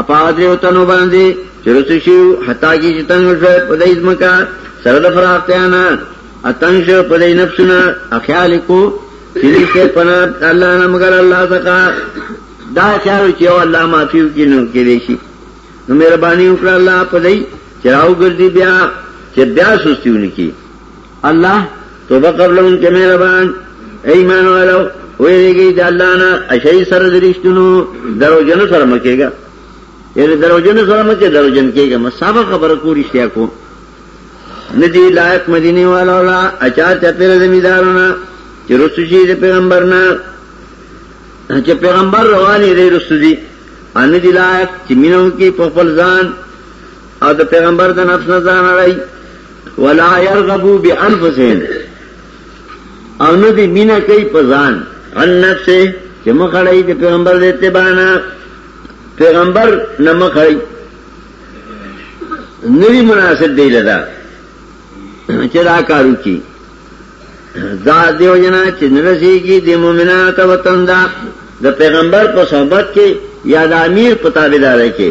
اپا درې وتنو باندې چرڅ شو حتا کې چې تنگ شو په دې ځمکا سره د فراختیانا اتنگ شو په دې نفسونه اخیال کو چې څه پنا الله نه مگر الله تکا دا خیال چې الله معافیو کې نو کې دي شي نو مهرباني وکړه الله په دې چراو ګرځي بیا چې بیا سستیونه کی الله توبه قبلون کې مهربان ایمان والو ویریږي د الله نه اشي سره درښتونو درو جن سره مکیږي یعنی درو جن سره مکه درو جن کېږي مصابه خبره کو رښتیا کو ندی لایق مدینه والو لا اچار چپیر زمیدارونه چې رسول شي د پیغمبر نه چې پیغمبر رواني لري رسول دي ان دي لایق چې مينو کې په خپل ځان او د پیغمبر د نفس نه ځان اړای ولا يرغبو بانفسهم او نه دی مینا کوي په ځان ان نفسه چې مخړی د پیغمبر د اتباع نه پیغمبر نه مخړی نوی مناسب دی لدا چې دا کارو کی دا دیو جنا چې نرسیږي د مؤمنانو ته وطن دا د پیغمبر په صحبت کې یا د امیر په تابعدارۍ کې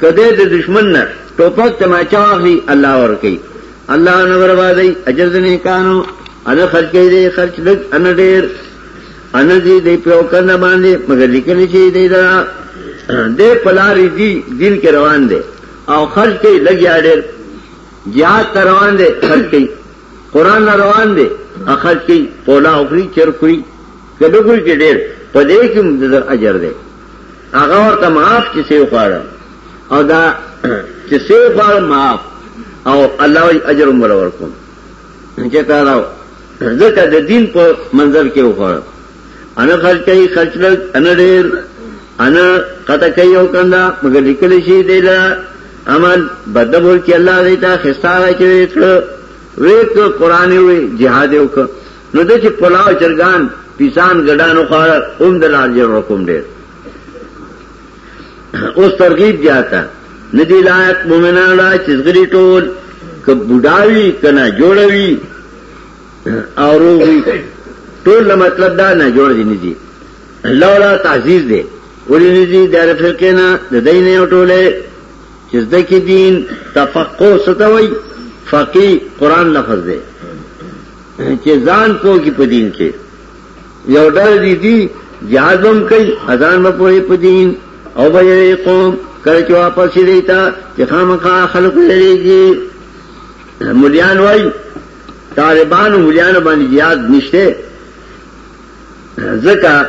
که دی د دشمن نه ټوپک تماچه واخلي الله ورکوي الله نه بربادوي اجر د نیکانو انا خرچ کوي دی خرچ لږ انا ډېر انا دې دی په وکړه باندې مګر لیکل شي دی دا دې پلاری دی دین کې روان دی او خرچ کوي لږ یا ډېر jihad ته روان دی خرچ کوي قران نه روان دی اخر کوي پولا اوخري چر کوي کله کوي چې ډېر په دې کې اجر دی هغه ورته معاف چې سیو خواړه او دا چې سیو خواړه معاف او الله وی اجر عمر ورکوم چې تا راو ځکه د دین په منظر کې وخوړ انا خرج کوي خرج لږ انا ډېر انا قطع کوي او کنده مګر لیکل شي دی لا عمل بدبول کې الله دې ته خساره کوي وې ته قران وې جهاد وکړه نو د چې پلاو چرګان پیسان ګډانو خار اوم د لار جوړ کوم ډېر اوس ترغیب دیاته ندی لایق مومنان لا چې زغری ټول ک بډاوی کنا جوړوي او روغي ټول مطلب دا نه جوړ دي ندی لولا تعزیز دی ولې ندی د فرقې نه د دینه ټوله چې د کې دین تفقه ستوي فقيه قران لفظ دی چې ځان پوه کی په دین کې یو ډول دي دي یاد هم کوي اذان به پوهې په دین او به یې قوم کله چې واپس دی تا چې خامخا خلق لريږي مليان وای طالبان او مليان باندې یاد نشته ځکه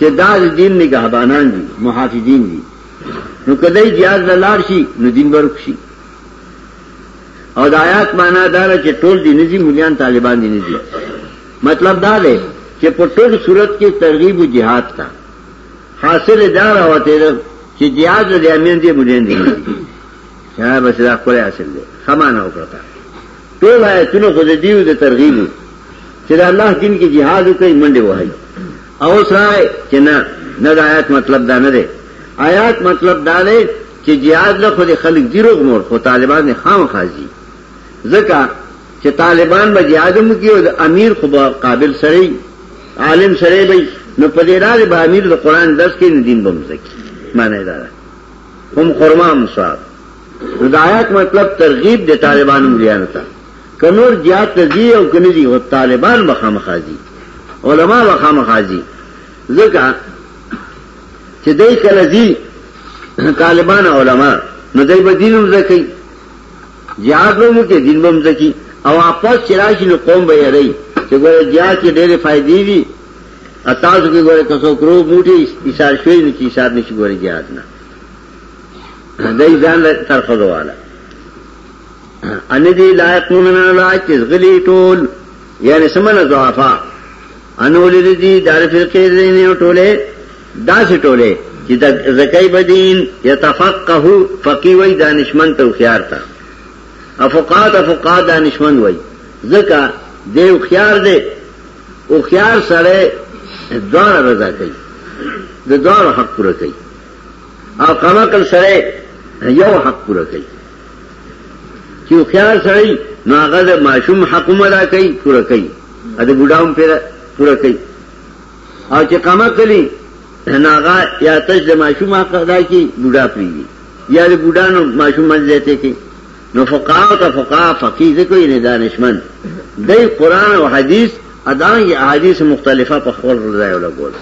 چې دا دین نگهبانان دي محافظین دي نو کله یاد لاړ شي نو دین ورک شي او دا آیات معنا دا ده چې ټول دي نزي مليان طالبان دي نزي مطلب دا دی چې په ټول صورت کې ترغیب او جهاد تا حاصل دا راوته ده چې جهاد د امین دي مليان دي چا بس دا خپل حاصل دي خمانه وکړه ټول آیتونه خو د دیو د ترغیب چې الله دین کې جهاد کوي منډه وایي او سره چې نه نه آیات مطلب دا نه دی آیات مطلب دا دی چې جهاد له خو دې خلک دی روغ مور خو طالبان نه خام خازي ځکه چې طالبان به جهاد مو کیو د امیر خو به قابل سره عالم سره به نو په دې راځي به امیر د قران درس کې نه دین بم زکی معنی دا هم خرما مصاب هدایت مطلب ترغیب د طالبانو بیان تا کنور جهاد تزي او کني دي او طالبان به خام خازي علما به خام خازي ځکه چې دای کله دي طالبان علما نو دای په دینم زکی جهاد ومو کې دین بم زکی او واپس چرایشي نو قوم به یری چې ګوره جهاد کې ډېرې فائدې دي اتاسو کې ګوره کسو کرو موټي اشاره شوی نه چې اشاره نشي ګوره جهاد نه دای ځان تر خدواله ان دې لایق مونږ نه لا چې غلي ټول یعنی سمنه ضعفا انولې دي دار فرقې دي نه ټوله داسې ټوله چې د زکای بدین یتفقه فقی وای دانشمن ته خيار تا افقات افقات دانشمن وای زکا دیو خيار دی او خيار سره دوار رضا کوي د دوار حق پوره کوي او کما کل سره یو حق پوره کوي چې هوښیار سړی نو هغه د ماشوم حق هم ادا کوي پوره کوي ا د بوډا هم پوره پوره کوي او چې قمه کلی نو هغه یا تش د ماشوم حق ادا کوي بوډا پریږي یا د بوډا نو ماشوم منځه ته کوي نو فقاو ته فقا فقيه ذکر نه دانشمن د قران او حديث ادا یې احادیث مختلفه په خپل ځای ولا ګول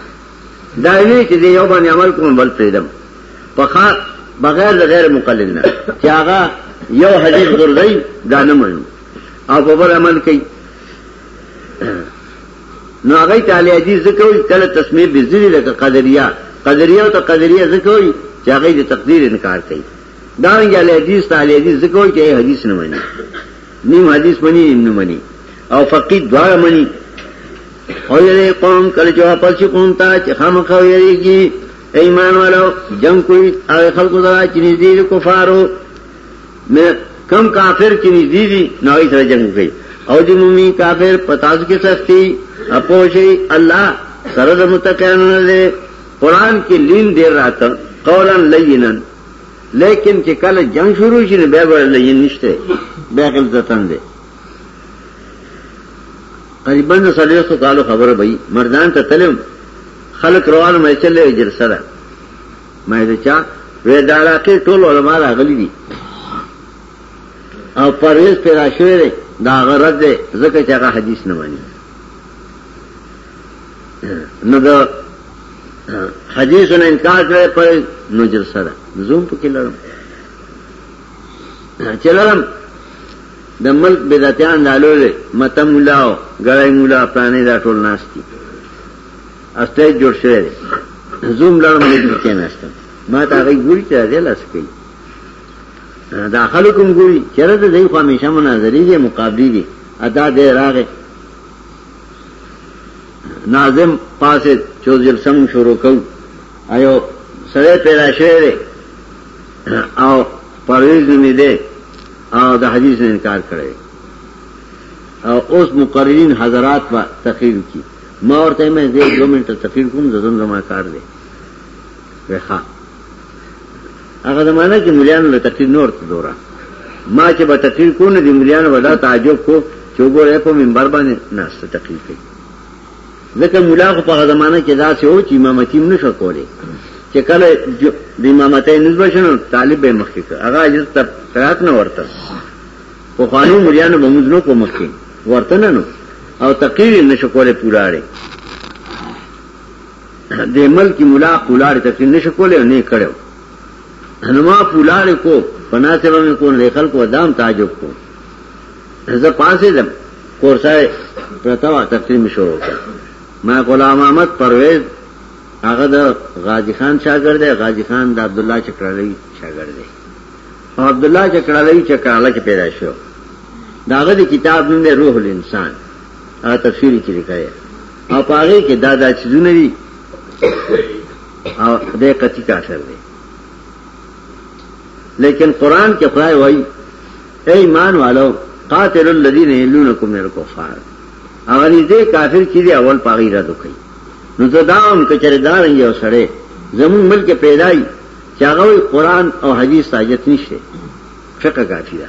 دا وی چې یو باندې عمل کوم بل پریدم په خاص بغیر د غیر مقلد نه چې هغه یو حدیث ګرځي دا نه منو او په بل عمل کوي نو هغه تعالی حدیث ذکر کله تسمیه به ذری لکه قدریه قدریه او قدریه ذکر چې هغه د تقدیر انکار کوي دا یې حدیث تعالی حدیث ذکر کوي چې حدیث نه مني نیم حدیث منی نیم نو منی او فقی دوار منی او یری قوم کل جو اپس چی قوم تا چی خام خو یری کی ایمان والاو جنگ کوئی او خلق دا چی نزدیر کفارو کم کافر چی نزدیر نوی سر جنگ کوئی او دی مومی کافر پتاز کی سختی اپوشی اللہ سرد متقیانو نزدیر قرآن کی لین دیر راتا قولا لینن لیکن چې کله جنگ شروع شي نو بیا به لین نشته بیا غل ځتن دی قریبا د سلیسو کالو خبره وای مردان ته تلم خلک روان مې چلې اجر سره مې دا چا وې دا راکې ټول علما راغلي دي او پرویز پیدا شوی دا غرض دی ځکه چې هغه حدیث نه مانی نو دا حدیث نه انکار کړی پر نو جر سره زوم پکې لړم چلرم د ملک بدعتان دالو له مت مولا او غړای مولا پرانه دا ټول ناشتي استه جوړ شوی زوم لړم دې کې ناشته ما ته غي ګوري ته دې لاس کوي دا خلکم ګوري چیرې دې خو همیشه مناظرې دي مقابله دي ادا دې راغې ناظم پاسد چوز جلسه مون شروع کو ایو سره پیدا شوه دی او پرویز نمی دی او د حدیث نه انکار کړی او اوس مقررین حضرات با تقریر کی ما ورته مې دې 2 منټه تقریر کوم د زمزمه کار دی وخا هغه زمانہ کې مليانو له تقریر نور ته دورا ما چې به تقریر کو نه دی مليانو ودا تعجب کو چې وګوره په منبر باندې ناس ته تقریر کوي ځکه مولا خو په زمانہ کې دا سه و چې امامتی نه شو کولی چې کله د امامتۍ نسبت شنو طالب به مخکې کړ هغه اجازه ته قرات نه ورته په خوانو مليانو به موږ نو کو مخکې ورته نه نو او تقریر نشو کولی پوراړي د ملک مولا پولاړ تقسیم نشو کولای نه کړو نو ما پولاړ کو پنا ته باندې کو نه خلکو دام تعجب کو زه پاسې دم کورسای پرتاوا تقسیم شروع کړ ما غلام احمد پرویز هغه د غازی خان شاګرد دی غازی خان د عبد الله چکرالوی شاګرد دی او عبد الله چکرالوی چکراله کې پیدا شو داغه د کتاب نوم روح الانسان هغه تفسیر کې لیکلی او په هغې کې دا دا چیزونه دي او دی قطعي کافر دی لیکن قرآن کې خدای وایي اے ایمان والو قاتل الذین یلونکم من الکفار هغه دې کافر چې دی اول پاغي را دوکي نو ته دا هم کچره دار یو سړی زمون ملک پیدای چې هغه قرآن او حدیث حاجت نشته فقہ کافی ده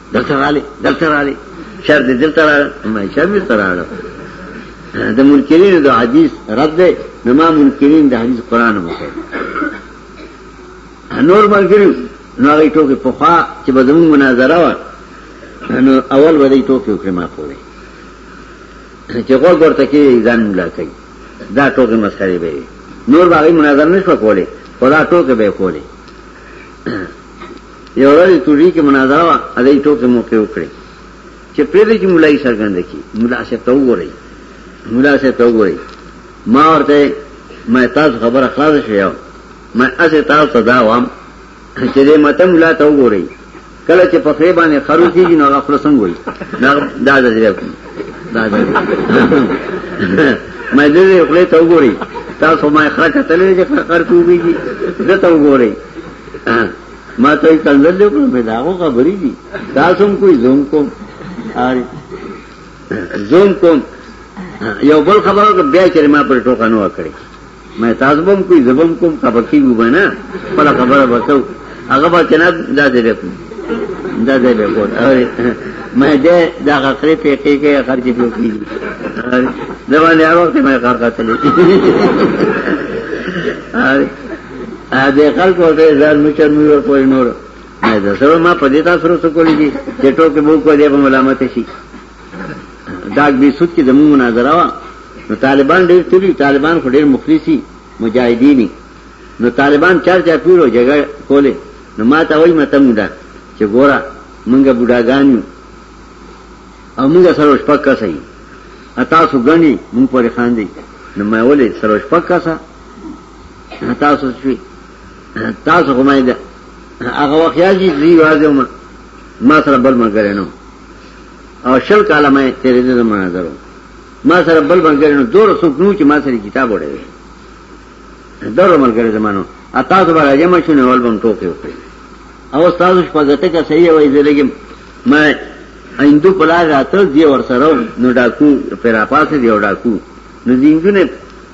دلته رالی دلته رالی شر دې دلته راړ ما شر مې تراړ د منکرین د حدیث رد ده نو ما منکرین د حدیث قران مو کوي نور منکرین نو هغه ټوکې په خوا چې به زموږ مناظره و نو اول به دې ټوکې وکړي ما پورې چې غوږ ورته کې ځان ملا کوي دا ټوکې مسخره به نور باغی مناظره نشو کولای خدا ټوکې به کولای یوه ورځ توري کې مناظره وه ادای ټوکې موقع وکړي چې پرېږدي چې مولای څرګنده کړي ملا صاحب ته وګورئ ملا صاحب ته وګورئ ما ورته ما تاسو خبره خلاصه شوې وه ما هسې تاسو ته دا وایم چې دې ماته ملا ته وګورئ کله چې په خرې باندې خرو کېږي نو هغه خپله څنګه وایي دا د زیرب دا د ما دې خپلې ته وګورئ تاسو ما خره کتلې چې خر کوږي دې ته وګورئ ما ته کنځل یو کړم دا هغه خبرې دي تاسو هم کوئی زوم کوم اری زوم کوم یو بل خبره کو بیا چې ما پر ټوکا نو کړی مې تاسو بم کوئی زبم کوم خبرکی و بنا پر خبره وکاو هغه به کنه دا دې وکړ دا دې وکړ اری مې دې دا غفرې په کې کې خرج پیو کی اری دا باندې هغه ته مې کار کاتلې اری ا دې خلکو ته ځان مچ نو ور کوی نور نه دا سره ما په دې تاسو سره کولی دي چې ټوکې مو کو دې په ملامت شي دا به سود کې زموږ مناظره وا نو طالبان ډېر تلي طالبان خو ډېر مخلصي مجاهدینی نو طالبان چار چا پیرو جګړه کوله نو ما ته وایي مته موږ دا چې ګورا موږ بډاګان یو او موږ سره شپک کسي اتا سو غني موږ پرې خان دي نو مې ولې سره شپک کسه تاسو شوي تاسو کومه ده هغه وخت یاجی دی واځه ما ما سره بل مګر نه او شل کاله مې تیرې دې زمانه درو ما سره بل مګر نه دور څوک نو چې ما سره کتاب وړي دور مګر زمانو اتا ته به راځم چې نه ولبم ټوکې وکړي او تاسو په ځته کې صحیح وایي زلګم ما هندو پلا راته دی ور سره نو ډاکو پیرا پاسه دی ډاکو نو زینګونه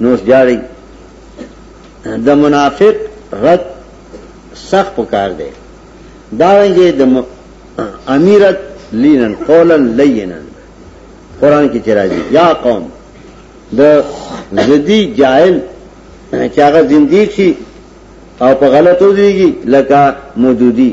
نو ژاړي د منافق رد سخت پکار دی دا رنګه د امیرت لینن قولا لینن قران کې چرایي یا قوم د زدی جاهل چې هغه زندگی شي او په غلطو دیږي لکه مودودی